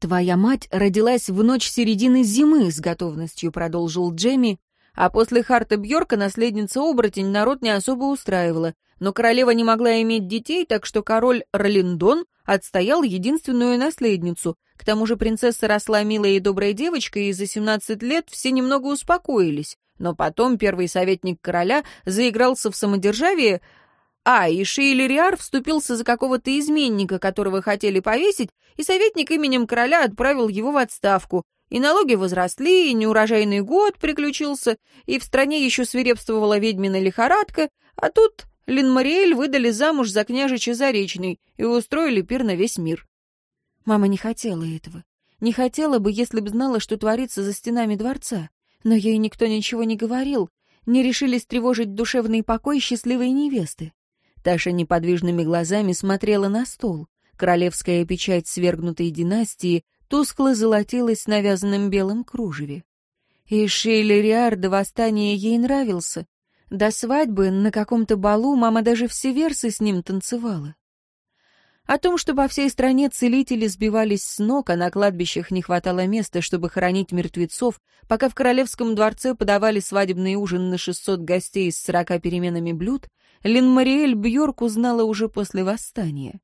«Твоя мать родилась в ночь середины зимы», — с готовностью продолжил Джемми. А после Харта Бьорка наследница-оборотень народ не особо устраивала. Но королева не могла иметь детей, так что король Ролиндон отстоял единственную наследницу. К тому же принцесса росла милой и доброй девочкой, и за 17 лет все немного успокоились. Но потом первый советник короля заигрался в самодержавие, а, и Шейлериар вступился за какого-то изменника, которого хотели повесить, и советник именем короля отправил его в отставку. И налоги возросли, и неурожайный год приключился, и в стране еще свирепствовала ведьмина лихорадка, а тут Линмариэль выдали замуж за княжича Заречный и устроили пир на весь мир. Мама не хотела этого. Не хотела бы, если бы знала, что творится за стенами дворца. Но ей никто Таша неподвижными глазами смотрела на стол. Королевская печать свергнутой династии тускло золотилась на вязаном белом кружеве. И Шейли до восстания ей нравился. До свадьбы на каком-то балу мама даже все версы с ним танцевала. О том, что по всей стране целители сбивались с ног, а на кладбищах не хватало места, чтобы хоронить мертвецов, пока в королевском дворце подавали свадебный ужин на 600 гостей с 40 переменами блюд, Линмариэль Бьорк узнала уже после восстания.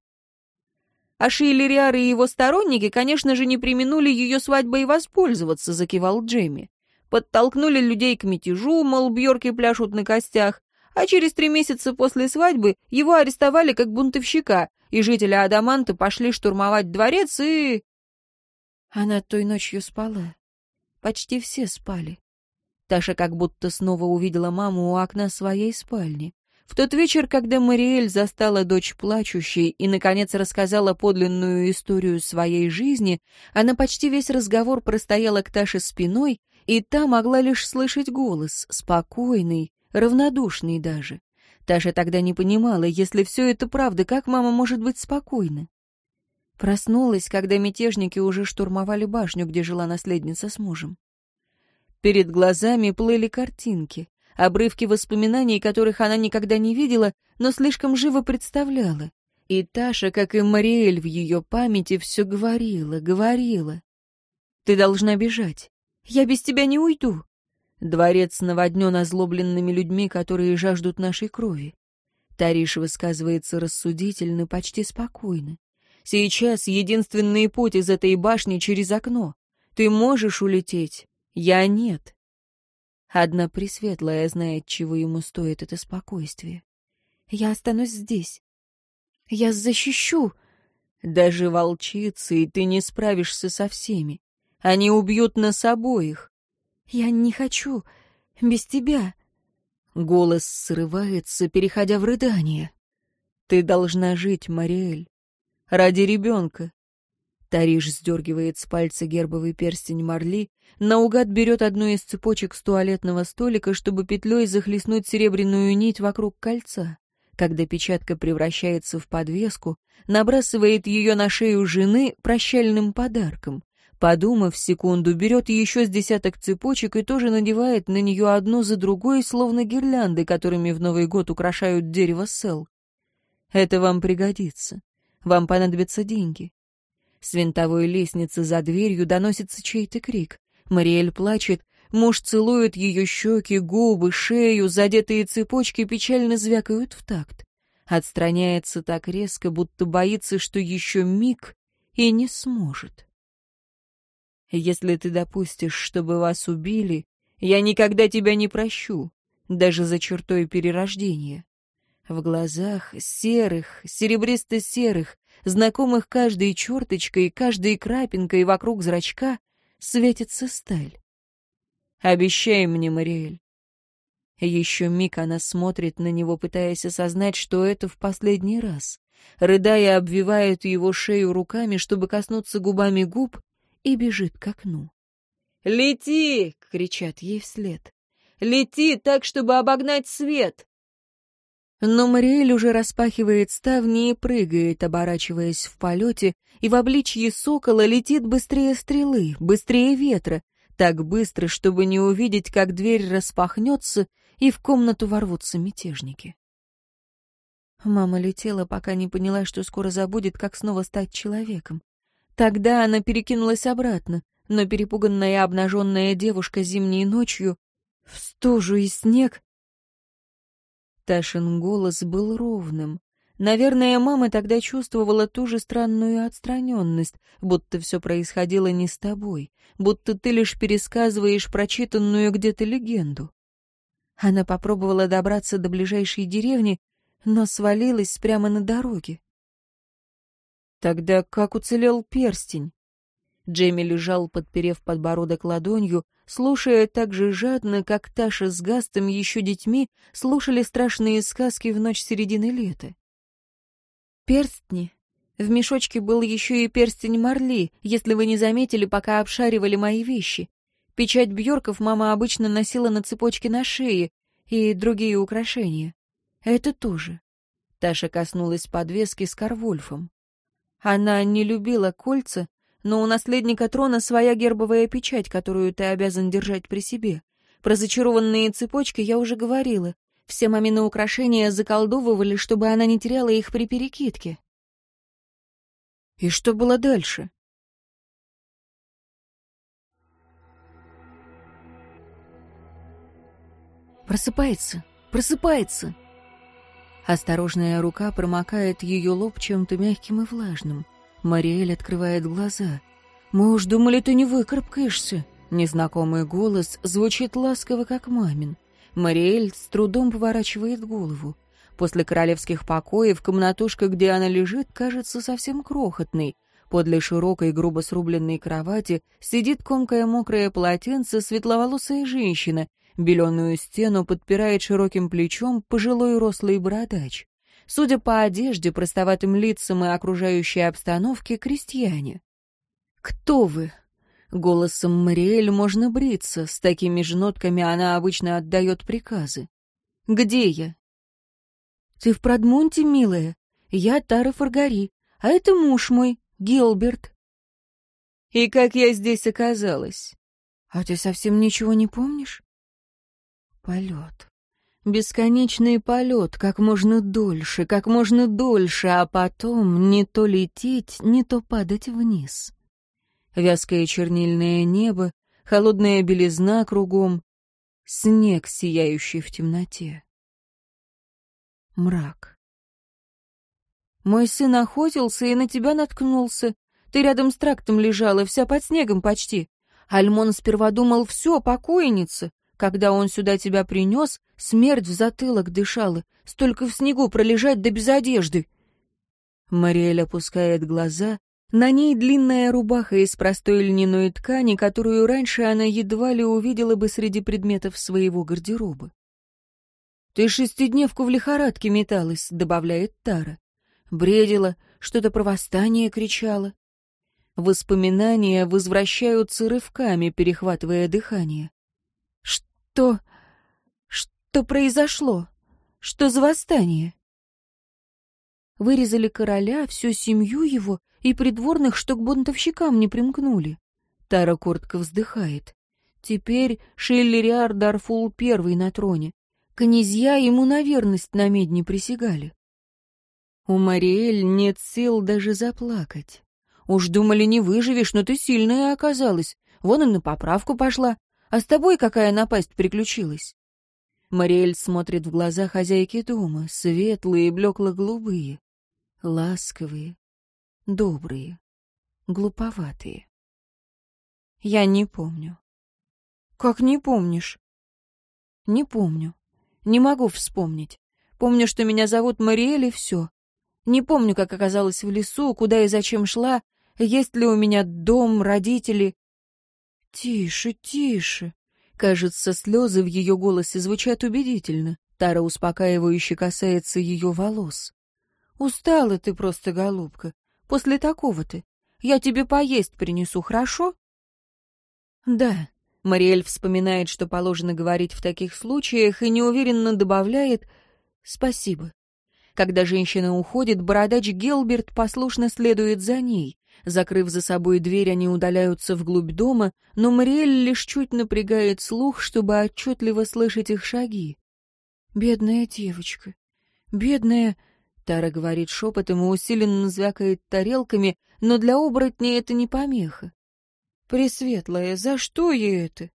А Шейлериар и его сторонники, конечно же, не применули ее свадьбой воспользоваться, закивал Джемми. Подтолкнули людей к мятежу, мол, Бьорки пляшут на костях, а через три месяца после свадьбы его арестовали как бунтовщика, и жители Адаманта пошли штурмовать дворец и... Она той ночью спала. Почти все спали. Таша как будто снова увидела маму у окна своей спальни. В тот вечер, когда Мариэль застала дочь плачущей и, наконец, рассказала подлинную историю своей жизни, она почти весь разговор простояла к Таше спиной, и та могла лишь слышать голос, спокойный, равнодушный даже. Таша тогда не понимала, если все это правда, как мама может быть спокойна? Проснулась, когда мятежники уже штурмовали башню, где жила наследница с мужем. Перед глазами плыли картинки обрывки воспоминаний, которых она никогда не видела, но слишком живо представляла. И Таша, как и Мариэль в ее памяти, все говорила, говорила. «Ты должна бежать. Я без тебя не уйду». Дворец наводнен озлобленными людьми, которые жаждут нашей крови. Тариш высказывается рассудительно, почти спокойно. «Сейчас единственный путь из этой башни через окно. Ты можешь улететь, я нет. Одна Пресветлая знает, чего ему стоит это спокойствие. Я останусь здесь. Я защищу. Даже волчицы, и ты не справишься со всеми. Они убьют нас обоих. Я не хочу. Без тебя. Голос срывается, переходя в рыдание. Ты должна жить, Мариэль. Ради ребенка. Тариш сдергивает с пальца гербовый перстень Марли, наугад берет одну из цепочек с туалетного столика, чтобы петлей захлестнуть серебряную нить вокруг кольца. Когда печатка превращается в подвеску, набрасывает ее на шею жены прощальным подарком. Подумав секунду, берет еще с десяток цепочек и тоже надевает на нее одну за другой, словно гирлянды, которыми в Новый год украшают дерево сел. Это вам пригодится. Вам понадобятся деньги. С винтовой лестницы за дверью доносится чей-то крик. Мариэль плачет, муж целует ее щеки, губы, шею, задетые цепочки печально звякают в такт. Отстраняется так резко, будто боится, что еще миг и не сможет. Если ты допустишь, чтобы вас убили, я никогда тебя не прощу, даже за чертой перерождения. В глазах серых, серебристо-серых, знакомых каждой черточкой, каждой крапинкой вокруг зрачка, светится сталь. «Обещай мне, Мариэль». Еще миг она смотрит на него, пытаясь осознать, что это в последний раз. Рыдая, обвивает его шею руками, чтобы коснуться губами губ, и бежит к окну. «Лети!» — кричат ей вслед. «Лети так, чтобы обогнать свет!» Но Мариэль уже распахивает ставни и прыгает, оборачиваясь в полете, и в обличье сокола летит быстрее стрелы, быстрее ветра, так быстро, чтобы не увидеть, как дверь распахнется, и в комнату ворвутся мятежники. Мама летела, пока не поняла, что скоро забудет, как снова стать человеком. Тогда она перекинулась обратно, но перепуганная обнаженная девушка зимней ночью в стужу и снег Сташин голос был ровным. Наверное, мама тогда чувствовала ту же странную отстраненность, будто все происходило не с тобой, будто ты лишь пересказываешь прочитанную где-то легенду. Она попробовала добраться до ближайшей деревни, но свалилась прямо на дороге. Тогда как уцелел перстень? Джейми лежал, подперев подбородок ладонью, слушая так же жадно, как Таша с Гастом еще детьми слушали страшные сказки в ночь середины лета. «Перстни», в мешочке был еще и перстень Марли, если вы не заметили, пока обшаривали мои вещи. Печать Бьорков мама обычно носила на цепочке на шее и другие украшения. Это тоже. Таша коснулась подвески с Карвольфом. Она не любила кольца, но у наследника трона своя гербовая печать, которую ты обязан держать при себе. Про зачарованные цепочки я уже говорила. Все мамины украшения заколдовывали, чтобы она не теряла их при перекидке. И что было дальше? Просыпается, просыпается. Осторожная рука промокает ее лоб чем-то мягким и влажным — Мариэль открывает глаза. «Мы уж думали, ты не выкарабкаешься». Незнакомый голос звучит ласково, как мамин. Мариэль с трудом поворачивает голову. После королевских покоев комнатушка, где она лежит, кажется совсем крохотной. Подле широкой, грубо срубленной кровати сидит комкая мокрая полотенце светловолосая женщина. Беленую стену подпирает широким плечом пожилой рослый бородач. Судя по одежде, простоватым лицам и окружающей обстановке, крестьяне. «Кто вы?» Голосом Мариэль можно бриться, с такими же нотками она обычно отдает приказы. «Где я?» «Ты в Продмонте, милая? Я Тара Фаргари, а это муж мой, Гилберт». «И как я здесь оказалась?» «А ты совсем ничего не помнишь?» «Полет. Бесконечный полет, как можно дольше, как можно дольше, а потом не то лететь, не то падать вниз. Вязкое чернильное небо, холодная белизна кругом, снег, сияющий в темноте. Мрак. «Мой сын охотился и на тебя наткнулся. Ты рядом с трактом лежала, вся под снегом почти. Альмон сперва думал, все, покойница. Когда он сюда тебя принес, смерть в затылок дышала. Столько в снегу пролежать да без одежды. Мариэль опускает глаза. На ней длинная рубаха из простой льняной ткани, которую раньше она едва ли увидела бы среди предметов своего гардероба. «Ты шестидневку в лихорадке металась», — добавляет Тара. «Бредила, что-то про восстание кричала». Воспоминания возвращаются рывками, перехватывая дыхание. Что... что произошло? Что за восстание? Вырезали короля, всю семью его и придворных, что к бунтовщикам не примкнули. Тара коротко вздыхает. Теперь Шиллериар Дарфул первый на троне. Князья ему на верность на медне присягали. У Мариэль нет сил даже заплакать. Уж думали, не выживешь, но ты сильная оказалась. Вон и на поправку пошла. А с тобой какая напасть приключилась?» Мариэль смотрит в глаза хозяйки дома, светлые, блекло-голубые, ласковые, добрые, глуповатые. «Я не помню». «Как не помнишь?» «Не помню. Не могу вспомнить. Помню, что меня зовут Мариэль, и все. Не помню, как оказалась в лесу, куда и зачем шла, есть ли у меня дом, родители. «Тише, тише!» Кажется, слезы в ее голосе звучат убедительно. Тара успокаивающе касается ее волос. «Устала ты просто, голубка. После такого ты. Я тебе поесть принесу, хорошо?» «Да», — Мариэль вспоминает, что положено говорить в таких случаях, и неуверенно добавляет «спасибо». Когда женщина уходит, бородач Гелберт послушно следует за ней. Закрыв за собой дверь, они удаляются вглубь дома, но Мариэль лишь чуть напрягает слух, чтобы отчетливо слышать их шаги. «Бедная девочка! Бедная...» Тара говорит шепотом и усиленно звякает тарелками, но для оборотня это не помеха. «Пресветлая, за что ей это?»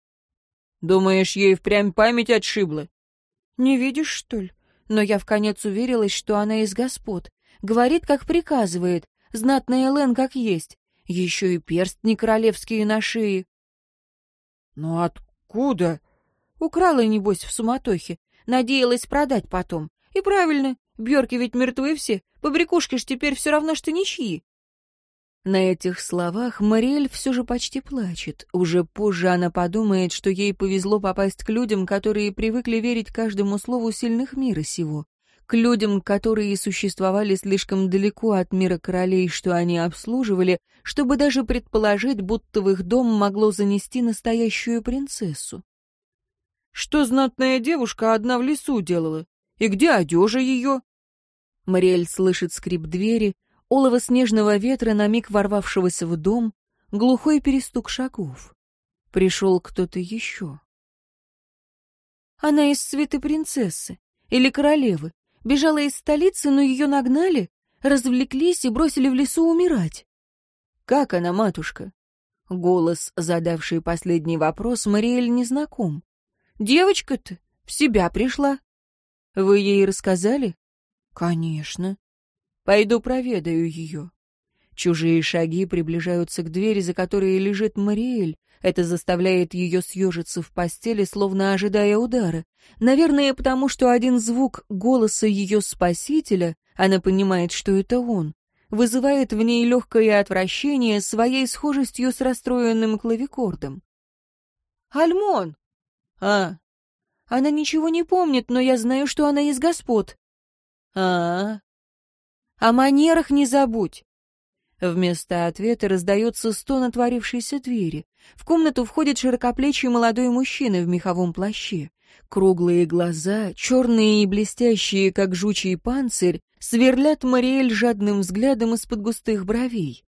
«Думаешь, ей впрямь память отшибла?» «Не видишь, что ли?» Но я в конец уверилась, что она из господ. Говорит, как приказывает, Знатная Лен как есть. Еще и перстни королевские на шее. Но ну, откуда? Украла, небось, в суматохе. Надеялась продать потом. И правильно, бёрки ведь мертвы все. Побрякушки ж теперь все равно, что ничьи. На этих словах Мариэль все же почти плачет. Уже позже она подумает, что ей повезло попасть к людям, которые привыкли верить каждому слову сильных мира сего к людям, которые существовали слишком далеко от мира королей, что они обслуживали, чтобы даже предположить, будто в их дом могло занести настоящую принцессу. «Что знатная девушка одна в лесу делала? И где одежа ее?» Мариэль слышит скрип двери, олово снежного ветра, на миг ворвавшегося в дом, глухой перестук шагов. Пришел кто-то еще. Она из цветы принцессы или королевы бежала из столицы, но ее нагнали, развлеклись и бросили в лесу умирать. Как она, матушка? Голос, задавший последний вопрос, Мариэль не знаком. Девочка-то в себя пришла. Вы ей рассказали? Конечно. Пойду проведаю ее. Чужие шаги приближаются к двери, за которой лежит Мариэль. Это заставляет ее съежиться в постели, словно ожидая удара. Наверное, потому что один звук голоса ее спасителя, она понимает, что это он, вызывает в ней легкое отвращение своей схожестью с расстроенным клавикордом. «Альмон!» «А?» «Она ничего не помнит, но я знаю, что она из господ». «А?», а?» «О манерах не забудь!» Вместо ответа раздается стон отворившейся двери. В комнату входит широкоплечий молодой мужчина в меховом плаще. Круглые глаза, черные и блестящие, как жучий панцирь, сверлят Мариэль жадным взглядом из-под густых бровей.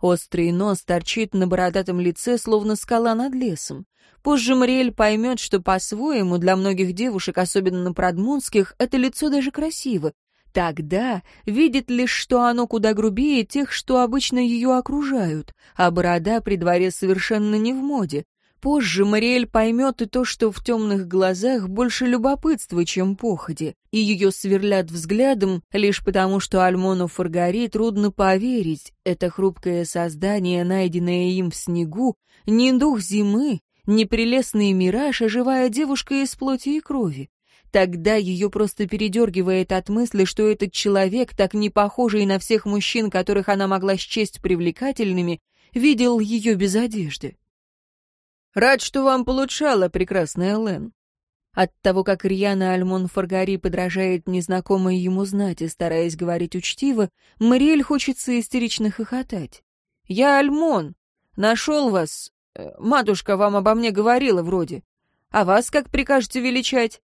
Острый нос торчит на бородатом лице, словно скала над лесом. Позже Мариэль поймет, что по-своему для многих девушек, особенно продмунских, это лицо даже красиво, Тогда видит лишь, что оно куда грубее тех, что обычно ее окружают, а борода при дворе совершенно не в моде. Позже Мариэль поймет и то, что в темных глазах больше любопытства, чем походи, и ее сверлят взглядом лишь потому, что Альмону Фаргари трудно поверить, это хрупкое создание, найденное им в снегу, не дух зимы, не прелестный мираж, а живая девушка из плоти и крови. Тогда ее просто передергивает от мысли, что этот человек, так не похожий на всех мужчин, которых она могла счесть привлекательными, видел ее без одежды. «Рад, что вам получала, прекрасная Лен». От того, как Рьяна Альмон Фаргари подражает незнакомой ему знати, стараясь говорить учтиво, Мариэль хочется истерично хохотать. «Я Альмон. Нашел вас. Э, матушка вам обо мне говорила вроде. А вас как прикажете величать?»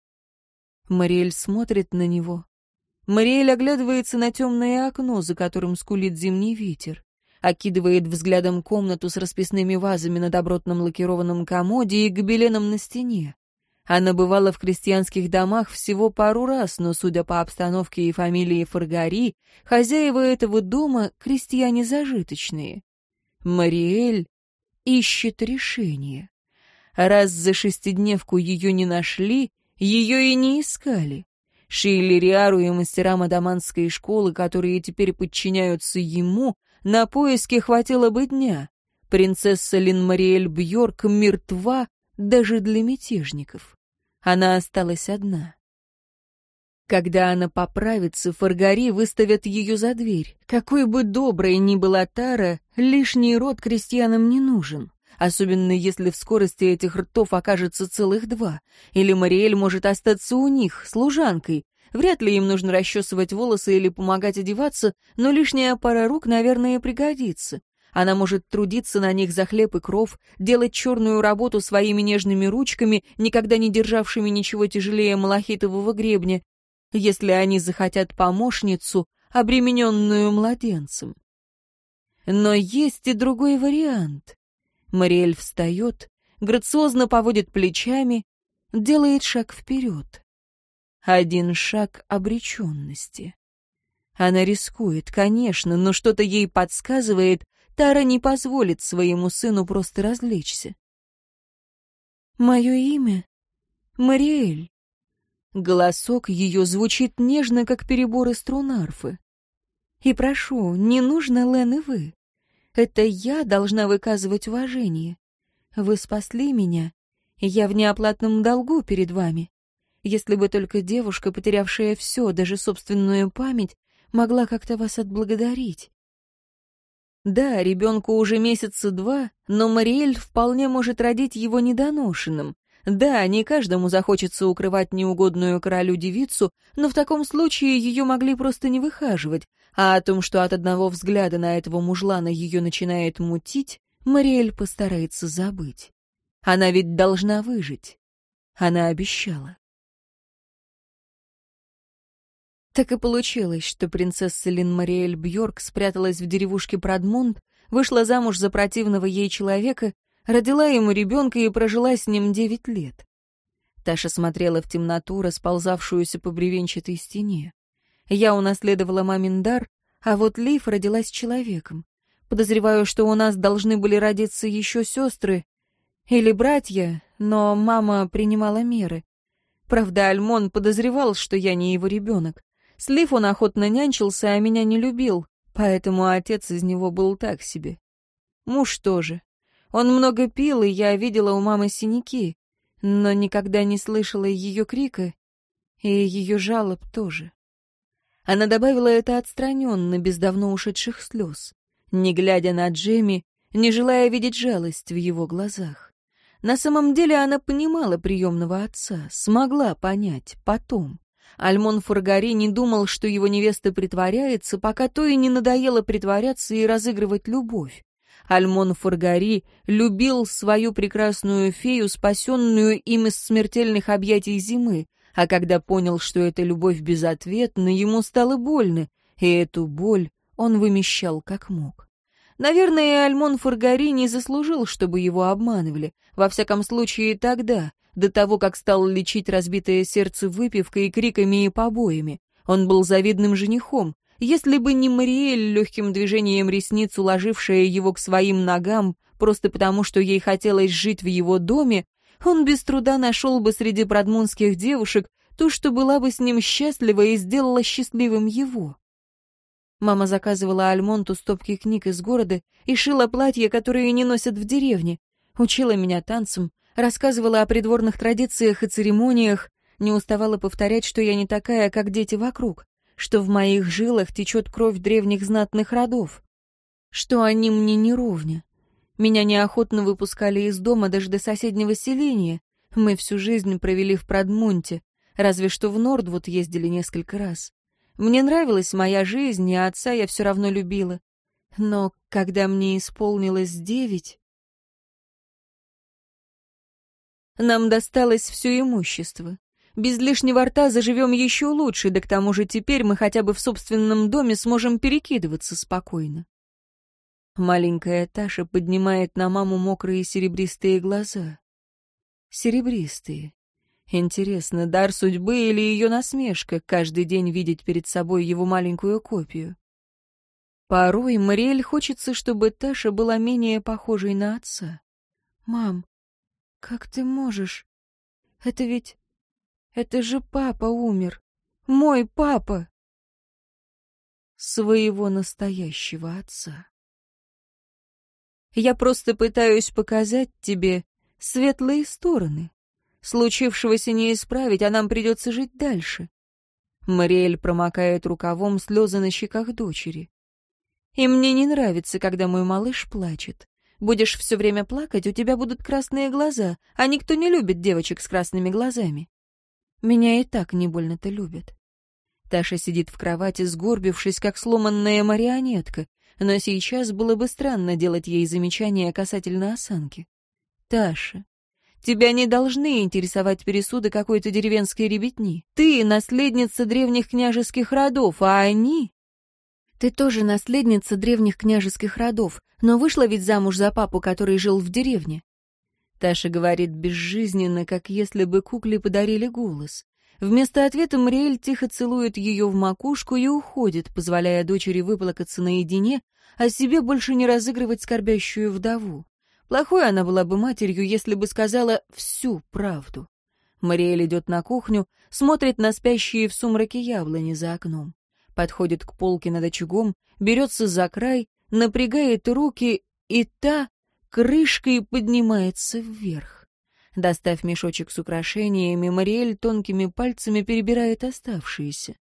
Мариэль смотрит на него. Мариэль оглядывается на темное окно, за которым скулит зимний ветер. Окидывает взглядом комнату с расписными вазами на добротном лакированном комоде и гобеленом на стене. Она бывала в крестьянских домах всего пару раз, но, судя по обстановке и фамилии Фаргари, хозяева этого дома — крестьяне зажиточные. Мариэль ищет решение. Раз за шестидневку ее не нашли, ее и не искали. Шейли и мастерам Мадаманской школы, которые теперь подчиняются ему, на поиски хватило бы дня. Принцесса Лин-Мариэль Бьорк мертва даже для мятежников. Она осталась одна. Когда она поправится, Фаргари выставят ее за дверь. Какой бы доброй ни была Тара, лишний род крестьянам не нужен особенно если в скорости этих ртов окажется целых два. Или Мариэль может остаться у них, служанкой. Вряд ли им нужно расчесывать волосы или помогать одеваться, но лишняя пара рук, наверное, пригодится. Она может трудиться на них за хлеб и кров, делать черную работу своими нежными ручками, никогда не державшими ничего тяжелее малахитового гребня, если они захотят помощницу, обремененную младенцем. Но есть и другой вариант. Мариэль встает, грациозно поводит плечами, делает шаг вперед. Один шаг обреченности. Она рискует, конечно, но что-то ей подсказывает, Тара не позволит своему сыну просто развлечься. «Мое имя — Мариэль». Голосок ее звучит нежно, как переборы струн арфы. «И прошу, не нужно, Лен, и вы. Это я должна выказывать уважение. Вы спасли меня. Я в неоплатном долгу перед вами. Если бы только девушка, потерявшая все, даже собственную память, могла как-то вас отблагодарить. Да, ребенку уже месяца два, но Мариэль вполне может родить его недоношенным. Да, не каждому захочется укрывать неугодную королю девицу, но в таком случае ее могли просто не выхаживать, а о том, что от одного взгляда на этого мужлана ее начинает мутить, Мариэль постарается забыть. Она ведь должна выжить. Она обещала. Так и получилось, что принцесса Лин Мариэль Бьорк спряталась в деревушке Прадмунд, вышла замуж за противного ей человека, родила ему ребенка и прожила с ним девять лет. Таша смотрела в темноту, расползавшуюся по бревенчатой стене. Я унаследовала мамин дар, а вот Лиф родилась человеком. Подозреваю, что у нас должны были родиться еще сестры или братья, но мама принимала меры. Правда, Альмон подозревал, что я не его ребенок. С Лив он охотно нянчился, а меня не любил, поэтому отец из него был так себе. Муж тоже. Он много пил, и я видела у мамы синяки, но никогда не слышала ее крика, и ее жалоб тоже. Она добавила это отстраненно, без давно ушедших слез, не глядя на Джемми, не желая видеть жалость в его глазах. На самом деле она понимала приемного отца, смогла понять потом. Альмон Фаргари не думал, что его невеста притворяется, пока то и не надоело притворяться и разыгрывать любовь. Альмон Фаргари любил свою прекрасную фею, спасенную им из смертельных объятий зимы, а когда понял, что эта любовь безответна, ему стало больно, и эту боль он вымещал как мог. Наверное, Альмон Фаргари не заслужил, чтобы его обманывали, во всяком случае тогда, до того, как стал лечить разбитое сердце выпивкой, криками и побоями. Он был завидным женихом. Если бы не Мариэль, легким движением ресниц уложившая его к своим ногам, просто потому, что ей хотелось жить в его доме, он без труда нашел бы среди продмунских девушек ту, что была бы с ним счастлива и сделала счастливым его. Мама заказывала Альмонту стопки книг из города и шила платья, которые не носят в деревне, учила меня танцам, рассказывала о придворных традициях и церемониях, не уставала повторять, что я не такая, как дети вокруг, что в моих жилах течет кровь древних знатных родов, что они мне не ровня. Меня неохотно выпускали из дома даже до соседнего селения. Мы всю жизнь провели в Продмунте, разве что в Нордвуд ездили несколько раз. Мне нравилась моя жизнь, и отца я все равно любила. Но когда мне исполнилось девять... Нам досталось все имущество. Без лишнего рта заживем еще лучше, да к тому же теперь мы хотя бы в собственном доме сможем перекидываться спокойно. Маленькая Таша поднимает на маму мокрые серебристые глаза. Серебристые. Интересно, дар судьбы или ее насмешка каждый день видеть перед собой его маленькую копию? Порой Мариэль хочется, чтобы Таша была менее похожей на отца. «Мам, как ты можешь? Это ведь... Это же папа умер. Мой папа!» Своего настоящего отца. Я просто пытаюсь показать тебе светлые стороны. Случившегося не исправить, а нам придется жить дальше». Мариэль промокает рукавом слезы на щеках дочери. «И мне не нравится, когда мой малыш плачет. Будешь все время плакать, у тебя будут красные глаза, а никто не любит девочек с красными глазами. Меня и так не больно-то любят». Таша сидит в кровати, сгорбившись, как сломанная марионетка, но сейчас было бы странно делать ей замечания касательно осанки. «Таша, тебя не должны интересовать пересуды какой-то деревенской ребятни. Ты — наследница древних княжеских родов, а они...» «Ты тоже наследница древних княжеских родов, но вышла ведь замуж за папу, который жил в деревне». Таша говорит безжизненно, как если бы кукле подарили голос. Вместо ответа Мриэль тихо целует ее в макушку и уходит, позволяя дочери выплакаться наедине, а себе больше не разыгрывать скорбящую вдову. Плохой она была бы матерью, если бы сказала всю правду. Мариэль идет на кухню, смотрит на спящие в сумраке яблони за окном. Подходит к полке над очагом, берется за край, напрягает руки, и та крышкой поднимается вверх. Достав мешочек с украшениями, Мариэль тонкими пальцами перебирает оставшиеся.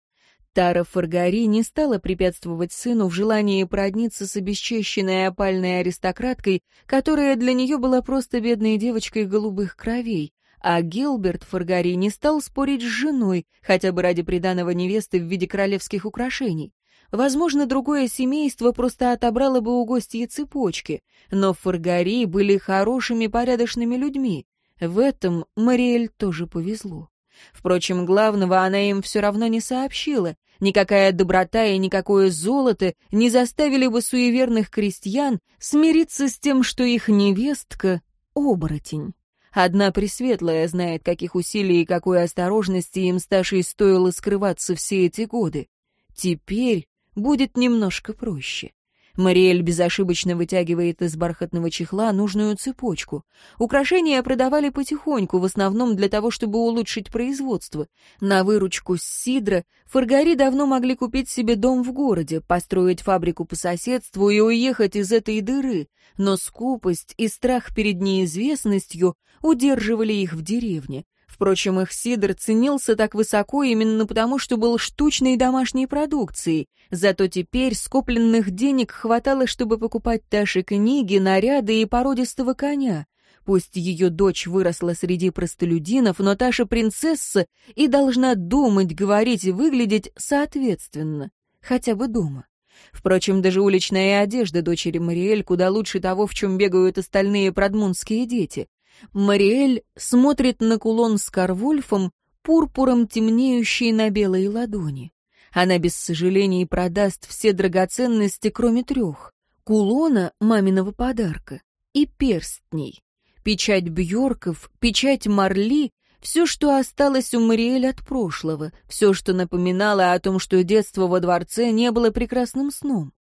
Тара Фаргари не стала препятствовать сыну в желании продниться с обесчещенной опальной аристократкой, которая для нее была просто бедной девочкой голубых кровей, а Гилберт Фаргари не стал спорить с женой, хотя бы ради приданого невесты в виде королевских украшений. Возможно, другое семейство просто отобрало бы у гостей цепочки, но Фаргари были хорошими, порядочными людьми. В этом Мариэль тоже повезло. Впрочем, главного она им все равно не сообщила. Никакая доброта и никакое золото не заставили бы суеверных крестьян смириться с тем, что их невестка — оборотень. Одна Пресветлая знает, каких усилий и какой осторожности им старшей стоило скрываться все эти годы. Теперь будет немножко проще. Мариэль безошибочно вытягивает из бархатного чехла нужную цепочку. Украшения продавали потихоньку, в основном для того, чтобы улучшить производство. На выручку с Сидра Фаргари давно могли купить себе дом в городе, построить фабрику по соседству и уехать из этой дыры, но скупость и страх перед неизвестностью удерживали их в деревне. Впрочем, их сидр ценился так высоко именно потому, что был штучной домашней продукцией, зато теперь скопленных денег хватало, чтобы покупать Таше книги, наряды и породистого коня. Пусть ее дочь выросла среди простолюдинов, но Таша принцесса и должна думать, говорить и выглядеть соответственно, хотя бы дома. Впрочем, даже уличная одежда дочери Мариэль куда лучше того, в чем бегают остальные продмунские дети. Мариэль смотрит на кулон с Карвульфом, пурпуром темнеющий на белой ладони. Она без сожалений продаст все драгоценности, кроме трех. Кулона маминого подарка и перстней. Печать Бьорков, печать Марли, все, что осталось у Мариэль от прошлого, все, что напоминало о том, что детство во дворце не было прекрасным сном.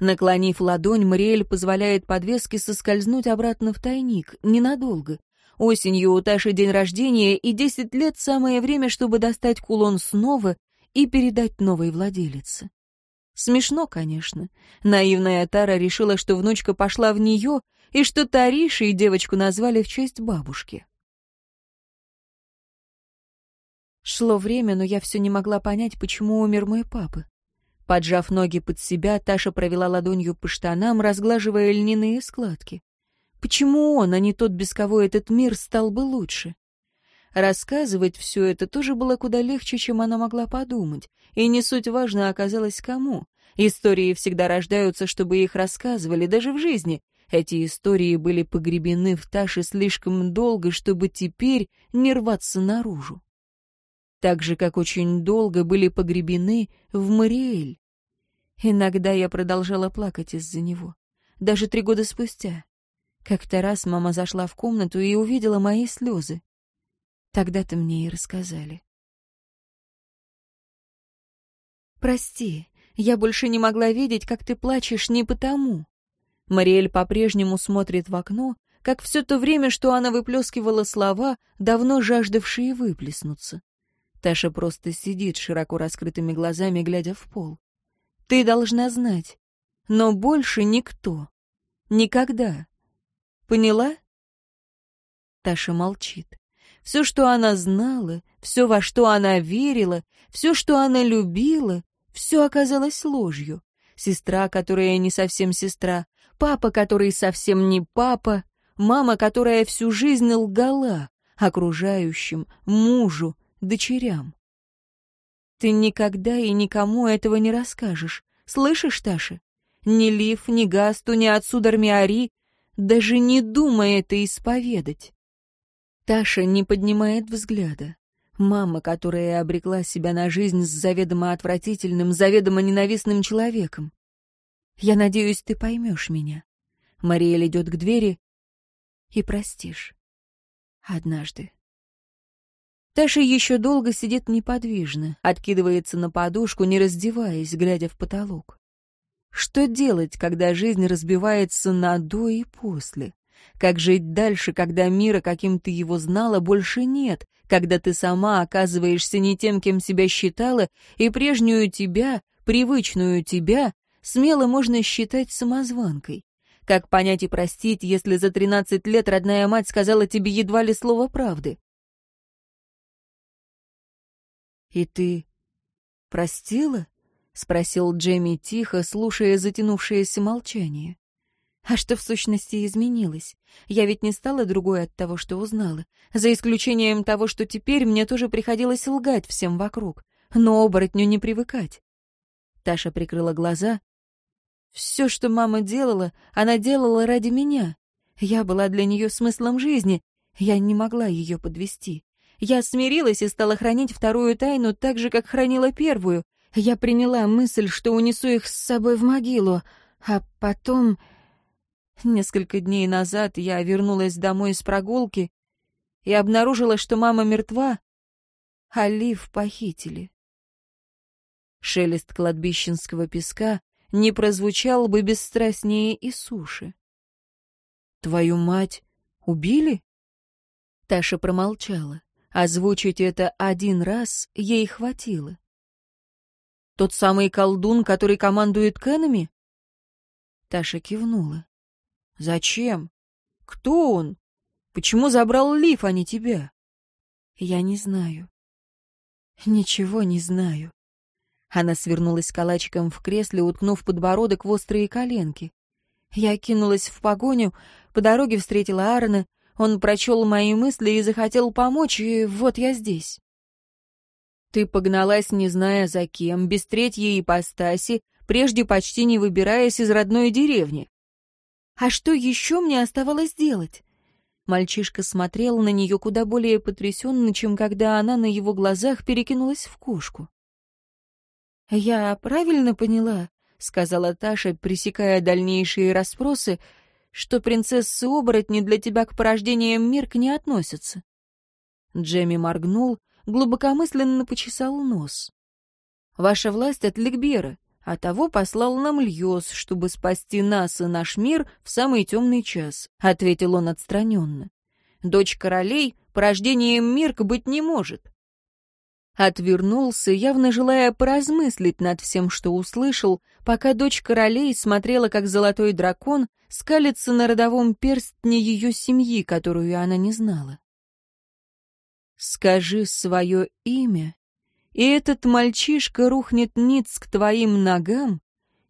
Наклонив ладонь, Мариэль позволяет подвеске соскользнуть обратно в тайник, ненадолго. Осенью у Таши день рождения, и десять лет самое время, чтобы достать кулон снова и передать новой владелице. Смешно, конечно. Наивная Тара решила, что внучка пошла в нее, и что Тариша и девочку назвали в честь бабушки. Шло время, но я все не могла понять, почему умер мой папа. Поджав ноги под себя, Таша провела ладонью по штанам, разглаживая льняные складки. Почему он, а не тот, без кого этот мир стал бы лучше? Рассказывать все это тоже было куда легче, чем она могла подумать. И не суть важно оказалось кому. Истории всегда рождаются, чтобы их рассказывали, даже в жизни. Эти истории были погребены в Таше слишком долго, чтобы теперь не рваться наружу так же, как очень долго были погребены в Мариэль. Иногда я продолжала плакать из-за него, даже три года спустя. Как-то раз мама зашла в комнату и увидела мои слезы. Тогда-то мне и рассказали. «Прости, я больше не могла видеть, как ты плачешь не потому». Мариэль по-прежнему смотрит в окно, как все то время, что она выплескивала слова, давно жаждавшие выплеснуться. Таша просто сидит, широко раскрытыми глазами, глядя в пол. «Ты должна знать. Но больше никто. Никогда. Поняла?» Таша молчит. Все, что она знала, все, во что она верила, все, что она любила, все оказалось ложью. Сестра, которая не совсем сестра, папа, который совсем не папа, мама, которая всю жизнь лгала окружающим, мужу, дочерям. Ты никогда и никому этого не расскажешь. Слышишь, Таша? Ни Лив, ни Гасту, ни отцу Дармиари даже не думай это исповедать. Таша не поднимает взгляда. Мама, которая обрекла себя на жизнь с заведомо отвратительным, заведомо ненавистным человеком. Я надеюсь, ты поймешь меня. Мариэль идет к двери и простишь. Однажды. Таша еще долго сидит неподвижно, откидывается на подушку, не раздеваясь, глядя в потолок. Что делать, когда жизнь разбивается на «до» и «после»? Как жить дальше, когда мира, каким ты его знала, больше нет, когда ты сама оказываешься не тем, кем себя считала, и прежнюю тебя, привычную тебя, смело можно считать самозванкой? Как понять и простить, если за 13 лет родная мать сказала тебе едва ли слово правды? «И ты простила?» — спросил Джемми тихо, слушая затянувшееся молчание. «А что в сущности изменилось? Я ведь не стала другой от того, что узнала, за исключением того, что теперь мне тоже приходилось лгать всем вокруг, но оборотню не привыкать». Таша прикрыла глаза. «Все, что мама делала, она делала ради меня. Я была для нее смыслом жизни, я не могла ее подвести. Я смирилась и стала хранить вторую тайну так же, как хранила первую. Я приняла мысль, что унесу их с собой в могилу, а потом... Несколько дней назад я вернулась домой с прогулки и обнаружила, что мама мертва, а Лив похитили. Шелест кладбищенского песка не прозвучал бы бесстрастнее и суши. «Твою мать убили?» Таша промолчала. Озвучить это один раз ей хватило. «Тот самый колдун, который командует Кенами?» Таша кивнула. «Зачем? Кто он? Почему забрал лиф, а не тебя?» «Я не знаю. Ничего не знаю». Она свернулась калачиком в кресле, уткнув подбородок в острые коленки. Я кинулась в погоню, по дороге встретила Аарона, он прочел мои мысли и захотел помочь, и вот я здесь. Ты погналась, не зная за кем, без третьей ипостаси, прежде почти не выбираясь из родной деревни. А что еще мне оставалось делать? Мальчишка смотрел на нее куда более потрясенно, чем когда она на его глазах перекинулась в кошку. «Я правильно поняла», — сказала Таша, пресекая дальнейшие расспросы, — что принцессы-оборотни для тебя к порождениям Мирк не относятся. Джемми моргнул, глубокомысленно почесал нос. «Ваша власть от Ликбера, а того послал нам Льос, чтобы спасти нас и наш мир в самый темный час», — ответил он отстраненно. «Дочь королей порождением Мирк быть не может отвернулся, явно желая поразмыслить над всем, что услышал, пока дочь королей смотрела, как золотой дракон скалится на родовом перстне ее семьи, которую она не знала. «Скажи свое имя, и этот мальчишка рухнет ниц к твоим ногам,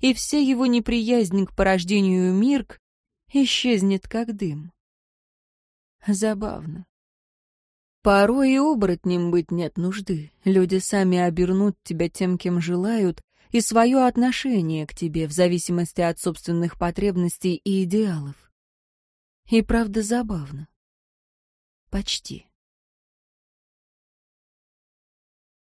и вся его неприязнь к порождению Мирк исчезнет как дым». Забавно. Порой и оборотнем быть нет нужды. Люди сами обернут тебя тем, кем желают, и свое отношение к тебе в зависимости от собственных потребностей и идеалов. И правда забавно. Почти.